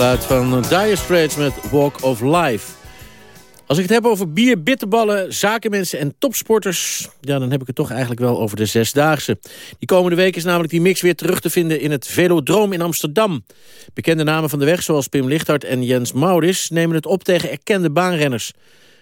Geluid van Dire Straits met Walk of Life. Als ik het heb over bier, bitterballen, zakenmensen en topsporters... Ja, dan heb ik het toch eigenlijk wel over de Zesdaagse. Die komende week is namelijk die mix weer terug te vinden... in het Velodroom in Amsterdam. Bekende namen van de weg, zoals Pim Lichthart en Jens Maurits... nemen het op tegen erkende baanrenners.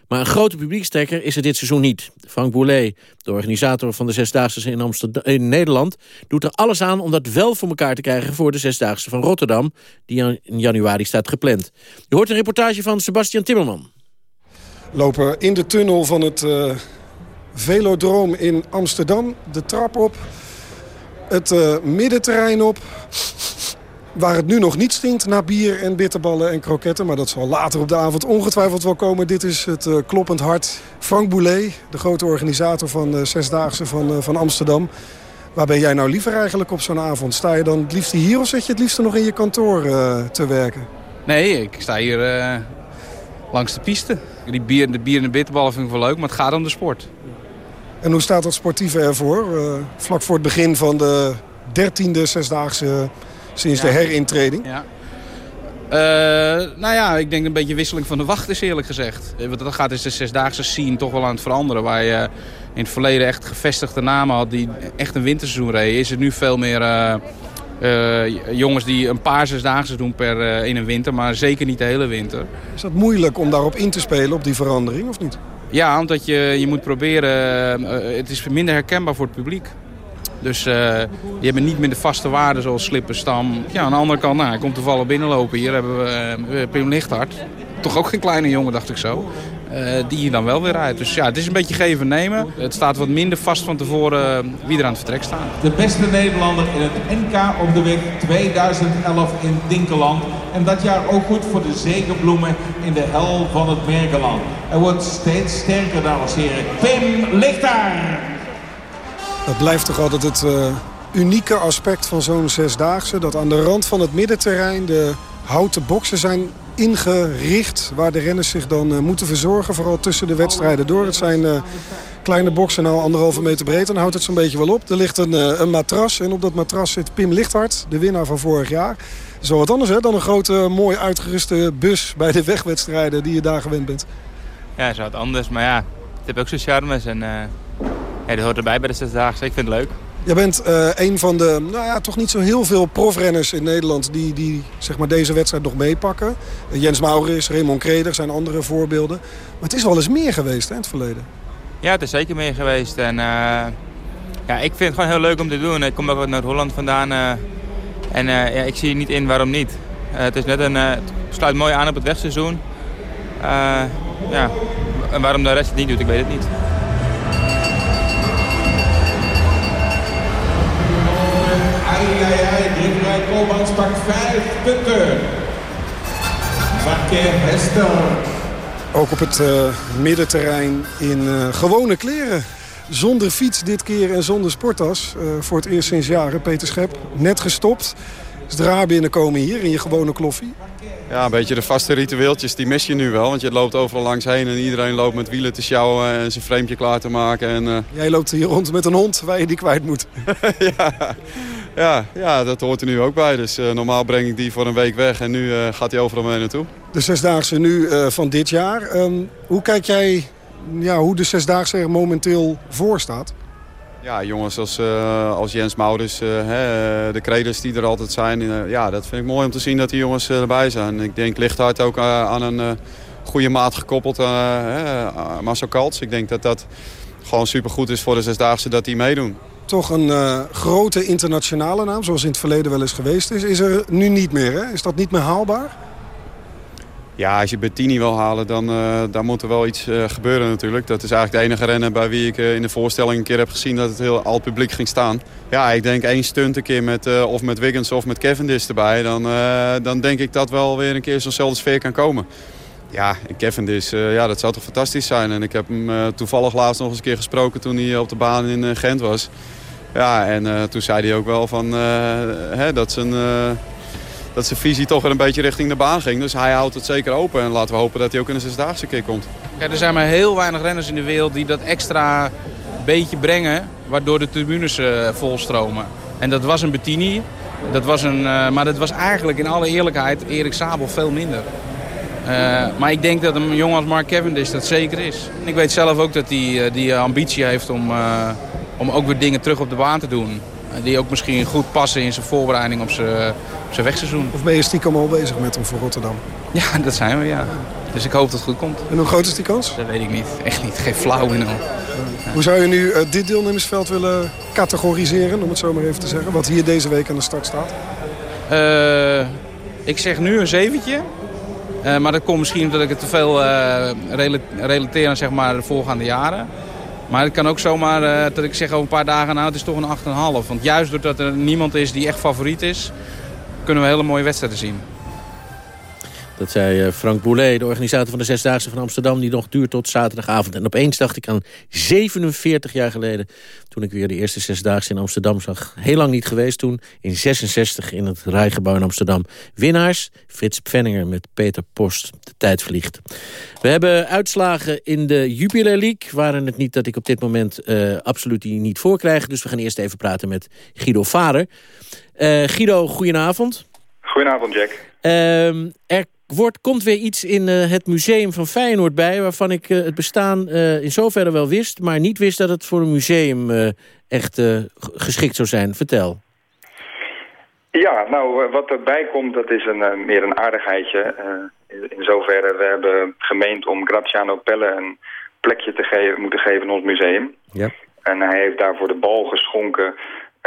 Maar een grote publiekstrekker is er dit seizoen niet. Frank Boulet, de organisator van de Zesdaagse in, Amsterdam, in Nederland... doet er alles aan om dat wel voor elkaar te krijgen... voor de Zesdaagse van Rotterdam, die in januari staat gepland. Je hoort een reportage van Sebastian Timmerman. lopen in de tunnel van het eh Velodroom in Amsterdam. De trap op, het eh, middenterrein op. Waar het nu nog niet stinkt naar bier en bitterballen en kroketten. Maar dat zal later op de avond ongetwijfeld wel komen. Dit is het eh, kloppend hart. Frank Boulet, de grote organisator van de Zesdaagse van, eh, van Amsterdam. Waar ben jij nou liever eigenlijk op zo'n avond? Sta je dan het liefst hier of zit je het liefst nog in je kantoor eh, te werken? Nee, ik sta hier eh, langs de piste. Die bier, de bier en de bitterballen vind ik wel leuk, maar het gaat om de sport. En hoe staat dat sportieve ervoor? Eh, vlak voor het begin van de dertiende Zesdaagse sinds de herintreding. Ja. Eh, nou ja, ik denk een beetje wisseling van de wacht is eerlijk gezegd. Eh, Want dan gaat is de zesdaagse scene toch wel aan het veranderen. Waar je in het verleden echt gevestigde namen had die echt een winterseizoen reden. Is het nu veel meer eh, eh, jongens die een paar zesdaagse doen per, eh, in een winter. Maar zeker niet de hele winter. Is dat moeilijk om daarop in te spelen, op die verandering, of niet? Ja, omdat je, je moet proberen... eh, het is minder herkenbaar voor het publiek. Dus eh, die hebben niet meer de vaste waarden zoals slippen, stam. Ja, aan de andere kant, nou, hij komt toevallig binnenlopen. Hier hebben we eh, Pim Lichthart. Toch ook geen kleine jongen, dacht ik zo. Eh, die hier dan wel weer rijdt. Dus ja, het is een beetje geven en nemen. Het staat wat minder vast van tevoren wie er aan het vertrek staat. De beste Nederlander in het NK op de weg 2011 in Dinkeland. En dat jaar ook goed voor de zegenbloemen in de hel van het Merkeland. Hij wordt steeds sterker, dames en heren. Pim Lichtaar! Dat blijft toch altijd het eh, unieke aspect van zo'n zesdaagse. Dat aan de rand van het middenterrein de houten boksen zijn ingericht. Waar de renners zich dan eh, moeten verzorgen. Vooral tussen de wedstrijden door. Het zijn eh, kleine boksen, nou anderhalve meter breed. Dan houdt het zo'n beetje wel op. Er ligt een, een matras. En op dat matras zit Pim Lichthart, de winnaar van vorig jaar. Zo wat anders hè, dan een grote, mooi uitgeruste bus bij de wegwedstrijden die je daar gewend bent. Ja, is wat anders. Maar ja, het heeft ook zijn charmes. En ja, dat hoort erbij bij de Zesdaagse. Ik vind het leuk. Jij bent eh, een van de, nou ja, toch niet zo heel veel profrenners in Nederland... die, die zeg maar, deze wedstrijd nog meepakken. Uh, Jens Maurits, Raymond Kreder zijn andere voorbeelden. Maar het is wel eens meer geweest hè, in het verleden. Ja, het is zeker meer geweest. En, uh, ja, ik vind het gewoon heel leuk om te doen. Ik kom ook uit Noord-Holland vandaan. en ja, ik zie niet in waarom niet. het, is net een, het sluit mooi aan op het wegseizoen. ja. En waarom de rest het niet doet, ik weet het niet. Ai, ai, ai, Kolmans pakt vijf punten. Marke Hester. Ook op het uh, middenterrein in uh, gewone kleren. Zonder fiets dit keer en zonder sporttas. Uh, voor het eerst sinds jaren. Peter Schep, net gestopt. Raar binnenkomen hier in je gewone kloffie? Ja, een beetje de vaste ritueeltjes, die mis je nu wel. Want je loopt overal langs heen en iedereen loopt met wielen te sjouwen en zijn framepje klaar te maken. En, uh... Jij loopt hier rond met een hond waar je die kwijt moet. ja. Ja, ja, dat hoort er nu ook bij. Dus uh, normaal breng ik die voor een week weg en nu uh, gaat hij overal mee naartoe. De Zesdaagse nu van dit jaar. Um, hoe kijk jij ja, hoe de Zesdaagse er momenteel voor staat? Ja, jongens als, als Jens hè, de kreders die er altijd zijn. Ja, dat vind ik mooi om te zien dat die jongens erbij zijn. Ik denk Lichthart ook aan een goede maat gekoppeld, Marcel Kalts. Ik denk dat dat gewoon supergoed is voor de Zesdaagse dat die meedoen. Toch een grote internationale naam, zoals in het verleden wel eens geweest is, is er nu niet meer. Hè? Is dat niet meer haalbaar? Ja, als je Bettini wil halen, dan, uh, dan moet er wel iets uh, gebeuren natuurlijk. Dat is eigenlijk de enige renner bij wie ik in de voorstelling een keer heb gezien dat het heel al publiek ging staan. Ja, ik denk één stunt een keer met of met Wiggins of met Cavendish erbij. Dan, dan denk ik dat wel weer een keer zo'nzelfde sfeer kan komen. Ja, Cavendish, ja, dat zou toch fantastisch zijn. En ik heb hem toevallig laatst nog eens een keer gesproken toen hij op de baan in Gent was. Ja, en toen zei hij ook wel van, hè, dat zijn dat zijn visie toch weer een beetje richting de baan ging. Dus hij houdt het zeker open. En laten we hopen dat hij ook in de zesdaagse keer komt. Ja, er zijn maar heel weinig renners in de wereld die dat extra beetje brengen. Waardoor de tribunes volstromen. En dat was een Bettini. Dat was een, maar dat was eigenlijk in alle eerlijkheid Erik Sabel veel minder. Uh, maar ik denk dat een jongen als Mark Cavendish dat zeker is. Ik weet zelf ook dat hij die ambitie heeft om, om ook weer dingen terug op de baan te doen. Die ook misschien goed passen in zijn voorbereiding op zijn, op zijn wegseizoen. Of ben je stiekem al bezig met hem voor Rotterdam? Ja, dat zijn we, ja. Dus ik hoop dat het goed komt. En hoe groot is die kans? Dat weet ik niet. Echt niet. Geen flauw in al. Hoe zou je nu dit deelnemersveld willen categoriseren, om het zo maar even te zeggen? Wat hier deze week aan de start staat? Ik zeg nu een zeventje. Uh, maar dat komt misschien omdat ik het te veel relateer aan zeg maar, de voorgaande jaren. Maar het kan ook zomaar uh, dat ik zeg over een paar dagen, nou het is toch een 8,5. Want juist doordat er niemand is die echt favoriet is, kunnen we hele mooie wedstrijden zien. Dat zei eh, Frank Boulet, de organisator van de Zesdaagse van Amsterdam... die nog duurt tot zaterdagavond. En opeens dacht ik aan 47 jaar geleden... toen ik weer de eerste Zesdaagse in Amsterdam zag. Heel lang niet geweest toen, in 66 in het Rijgebouw in Amsterdam. Winnaars, Frits Pfenninger met Peter Post. De tijd vliegt. We hebben uitslagen in de Jupiler League. Waren het niet dat ik op dit moment uh, absoluut die niet voorkrijg. Dus we gaan eerst even praten met Guido Vader. Uh, Guido, goedenavond. Goedenavond, Jack. Uh, er wordt, komt weer iets in uh, het museum van Feyenoord bij... waarvan ik uh, het bestaan uh, in zoverre wel wist... maar niet wist dat het voor een museum echt geschikt zou zijn. Vertel. Ja, nou, wat erbij komt, dat is een, meer een aardigheidje. in, in zoverre, we hebben gemeend om Graziano Pelle een plekje te geven, moeten geven in ons museum. Ja. En hij heeft daarvoor de bal geschonken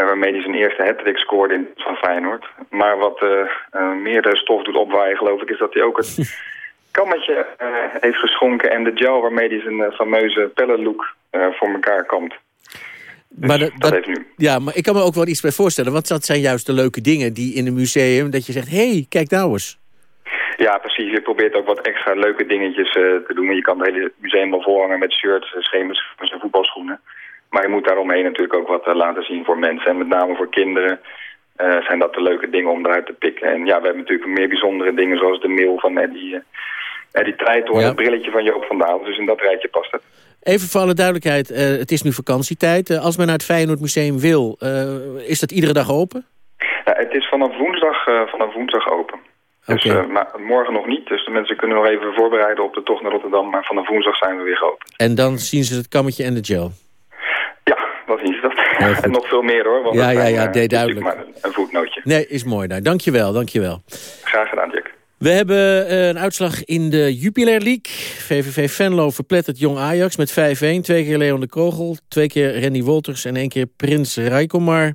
waarmee hij zijn eerste hat scoorde in van Feyenoord. Maar wat uh, uh, meer de stof doet opwaaien, geloof ik, is dat hij ook het kammetje uh, heeft geschonken... en de gel waarmee hij zijn fameuze pellenlook voor elkaar komt. Dus maar dat, dat, nu. Ja, maar ik kan me ook wel iets bij voorstellen. Want dat zijn juist de leuke dingen die in een museum... dat je zegt, hé, hey, kijk nou eens. Ja, precies. Je probeert ook wat extra leuke dingetjes te doen. Je kan het hele museum wel voorhangen met shirts, schema's en voetbalschoenen. Maar je moet daaromheen natuurlijk ook wat uh, laten zien voor mensen. En met name voor kinderen uh, zijn dat de leuke dingen om eruit te pikken. En ja, we hebben natuurlijk meer bijzondere dingen zoals de mail van Eddie, uh, Eddie Treitel en het brilletje van Joop van Daal. Dus in dat rijtje past het. Even voor alle duidelijkheid, het is nu vakantietijd. als men naar het Feyenoord Museum wil, is dat iedere dag open? Ja, het is vanaf woensdag, vanaf woensdag open. Dus okay. maar morgen nog niet, dus de mensen kunnen nog even voorbereiden op de tocht naar Rotterdam. Maar vanaf woensdag zijn we weer geopend. En dan zien ze het kammetje en de gel? Dat? En nog veel meer hoor. Want Ja, ja, ja, eh, dit is duidelijk. maar een, voetnootje. Nee, is mooi. Nou, dankjewel, dankjewel. Graag gedaan, Jack. We hebben eh, een uitslag in de Jupiler League. VVV Venlo verplettert Jong Ajax met 5-1. Twee keer Leon de Kogel, twee keer Randy Wolters en één keer Prins Rijkomar.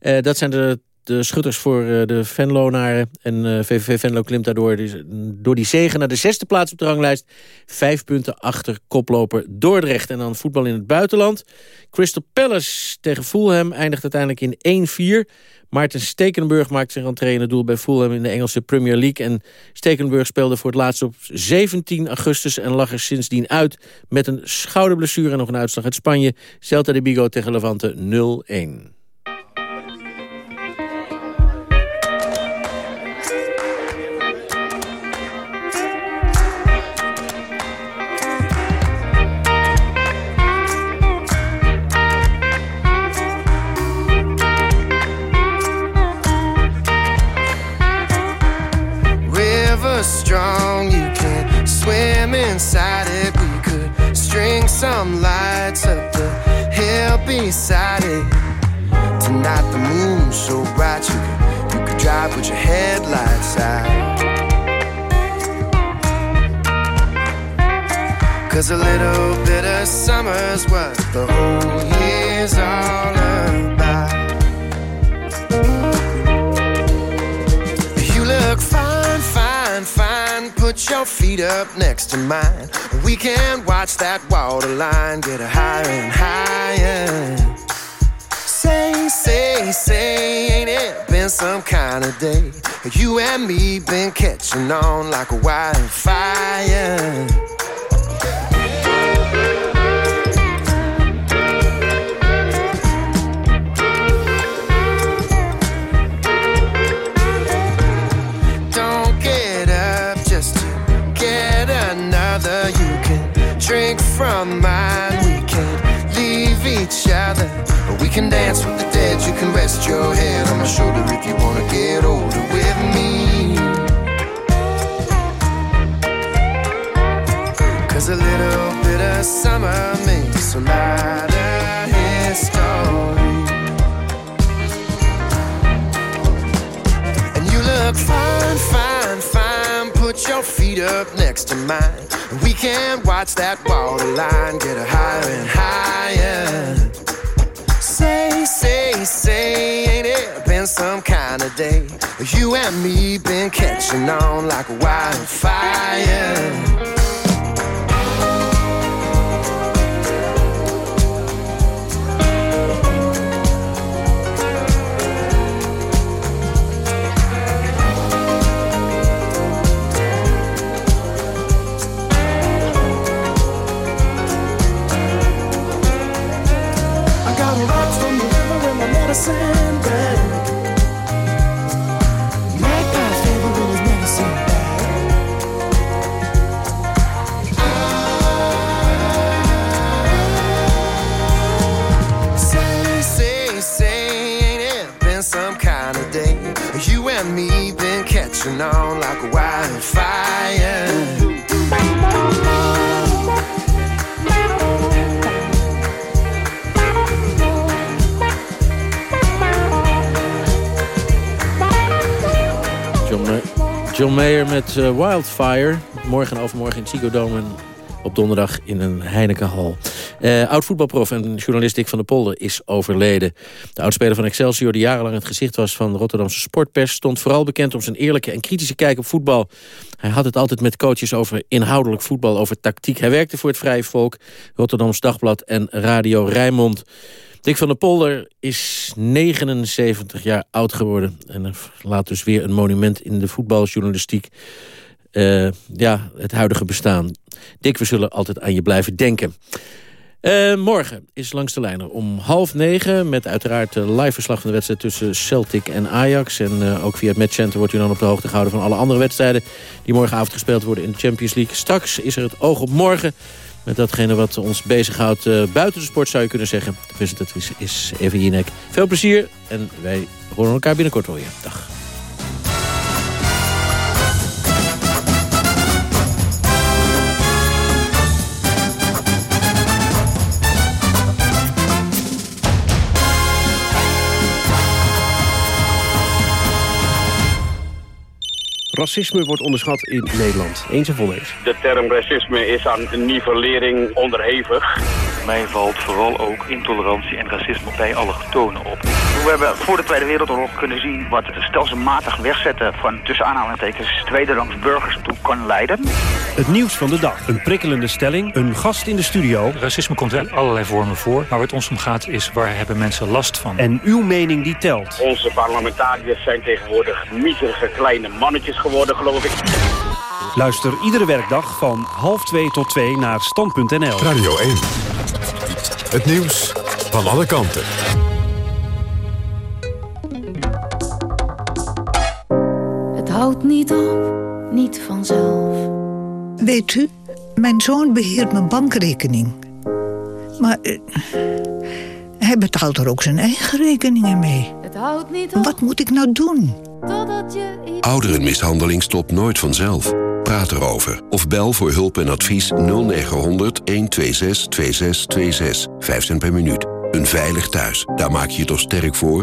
Eh, dat zijn de, de schutters voor eh, de Venlonaren. En eh, VVV Venlo klimt daardoor die- door die zegen naar de zesde plaats op de ranglijst. Vijf punten achter koploper Dordrecht. En dan voetbal in het buitenland. Crystal Palace tegen Fulham eindigt uiteindelijk in 1-4. Maarten Stekenburg maakt zijn rentree in het doel bij Fulham in de Engelse Premier League. En Stekenburg speelde voor het laatst op 17 augustus en lag er sindsdien uit met een schouderblessure en nog een uitslag uit Spanje. Celta de Vigo tegen Levante 0-1. Cause a little bit of summer's what the whole year's all about. You look fine, fine, fine. Put your feet up next to mine. We can watch that water line get higher and higher. Say, say, say, ain't it been some kind of day? You and me been catching on like a wildfire. From mine. We can leave each other. We can dance with the dead. You can rest your head on my shoulder if you wanna get older with me. Cause a little bit of summer makes a lot of history. And you look fine, fine. Put your feet up next to mine. And we can watch that water line get higher and higher. Say, say, say, ain't it been some kind of day? You and me been catching on like a wildfire. Catching on like a wildfire. John, Ma- John Mayer met eh, Wildfire. Morgen en overmorgen in het Ziggo Dome en op donderdag in een Heinekenhal. Eh Oud-voetbalprof en journalist Dick van der Polder is overleden. De oudspeler van Excelsior, die jarenlang het gezicht was van de Rotterdamse sportpers... stond vooral bekend om zijn eerlijke en kritische kijk op voetbal. Hij had het altijd met coaches over inhoudelijk voetbal, over tactiek. Hij werkte voor het Vrije Volk, Rotterdams Dagblad en Radio Rijnmond. Dick van der Polder is 79 jaar oud geworden. En laat dus weer een monument in de voetbaljournalistiek. Eh, ja, het huidige bestaan. Dick, we zullen altijd aan je blijven denken. Eh, morgen is langs de lijn er om half negen... met uiteraard live verslag van de wedstrijd tussen Celtic en Ajax. En eh, ook via het matchcenter wordt u dan op de hoogte gehouden... van alle andere wedstrijden die morgenavond gespeeld worden in de Champions League. Straks is er het oog op morgen met datgene wat ons bezighoudt eh, buiten de sport, zou je kunnen zeggen. De presentatrice is Eva Jinek. Veel plezier en wij horen elkaar binnenkort weer. Dag. Racisme wordt onderschat in Nederland. Eens en oneens. De term racisme is aan nivellering onderhevig. Mij valt vooral ook intolerantie en racisme bij alle getonen op. We hebben voor de Tweede Wereldoorlog kunnen zien wat het stelselmatig wegzetten van tussen aanhalingstekens tweederangs burgers toe kan leiden. Het nieuws van de dag. Een prikkelende stelling. Een gast in de studio. Racisme komt in allerlei vormen voor. Maar waar het ons om gaat is waar hebben mensen last van. En uw mening die telt. Onze parlementariërs zijn tegenwoordig miserige kleine mannetjes geworden, geloof ik. Luister iedere werkdag van half 2 tot 2 naar stand.nl. Radio 1. Het nieuws van alle kanten. Het houdt niet op, niet vanzelf. Weet u, mijn zoon beheert mijn bankrekening. Maar eh, hij betaalt er ook zijn eigen rekeningen mee. Het houdt niet op, Wat moet ik nou doen? Ouderenmishandeling stopt nooit vanzelf. Praat erover of bel voor hulp en advies 0900 126 2626. 5 cent per minuut. Een veilig thuis. Daar maak je je toch sterk voor?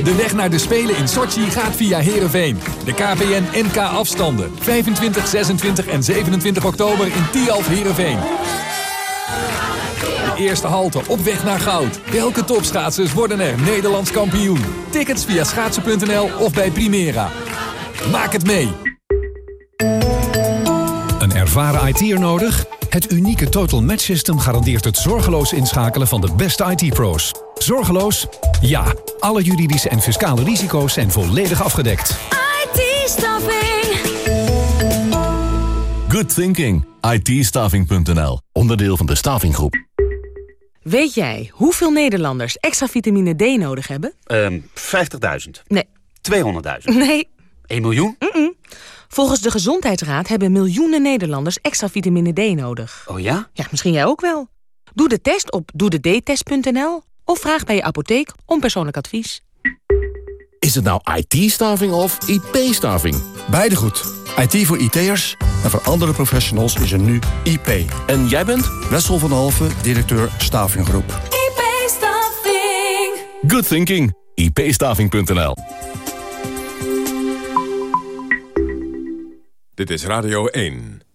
De weg naar de Spelen in Sochi gaat via Heerenveen. De KPN NK afstanden. 25, 26 en 27 oktober in Tialf Heerenveen. De eerste halte op weg naar goud. Welke topschaatsers worden er Nederlands kampioen? Tickets via schaatsen.nl of bij Primera. Maak het mee. Een ervaren IT'er nodig? Het unieke Total Match System garandeert het zorgeloos inschakelen van de beste IT-pro's. Zorgeloos? Ja. Alle juridische en fiscale risico's zijn volledig afgedekt. IT-staffing. Good thinking. ITstaffing.nl. Onderdeel van de Staffinggroep. Weet jij hoeveel Nederlanders extra vitamine D nodig hebben? Ehm 50.000. Nee. 200.000. Nee. 1 miljoen? Mm-mm. Volgens de Gezondheidsraad hebben miljoenen Nederlanders extra vitamine D nodig. Oh ja? Ja, misschien jij ook wel. Doe de test op doedetest.nl of vraag bij je apotheek om persoonlijk advies. Is het nou IT-staving of IP-staving? Beide goed. IT voor IT'ers en voor andere professionals is er nu IP. En jij bent? Wessel van Halve, directeur Stavinggroep. IP-staffing. Good thinking. IPstaving.nl. Dit is Radio 1.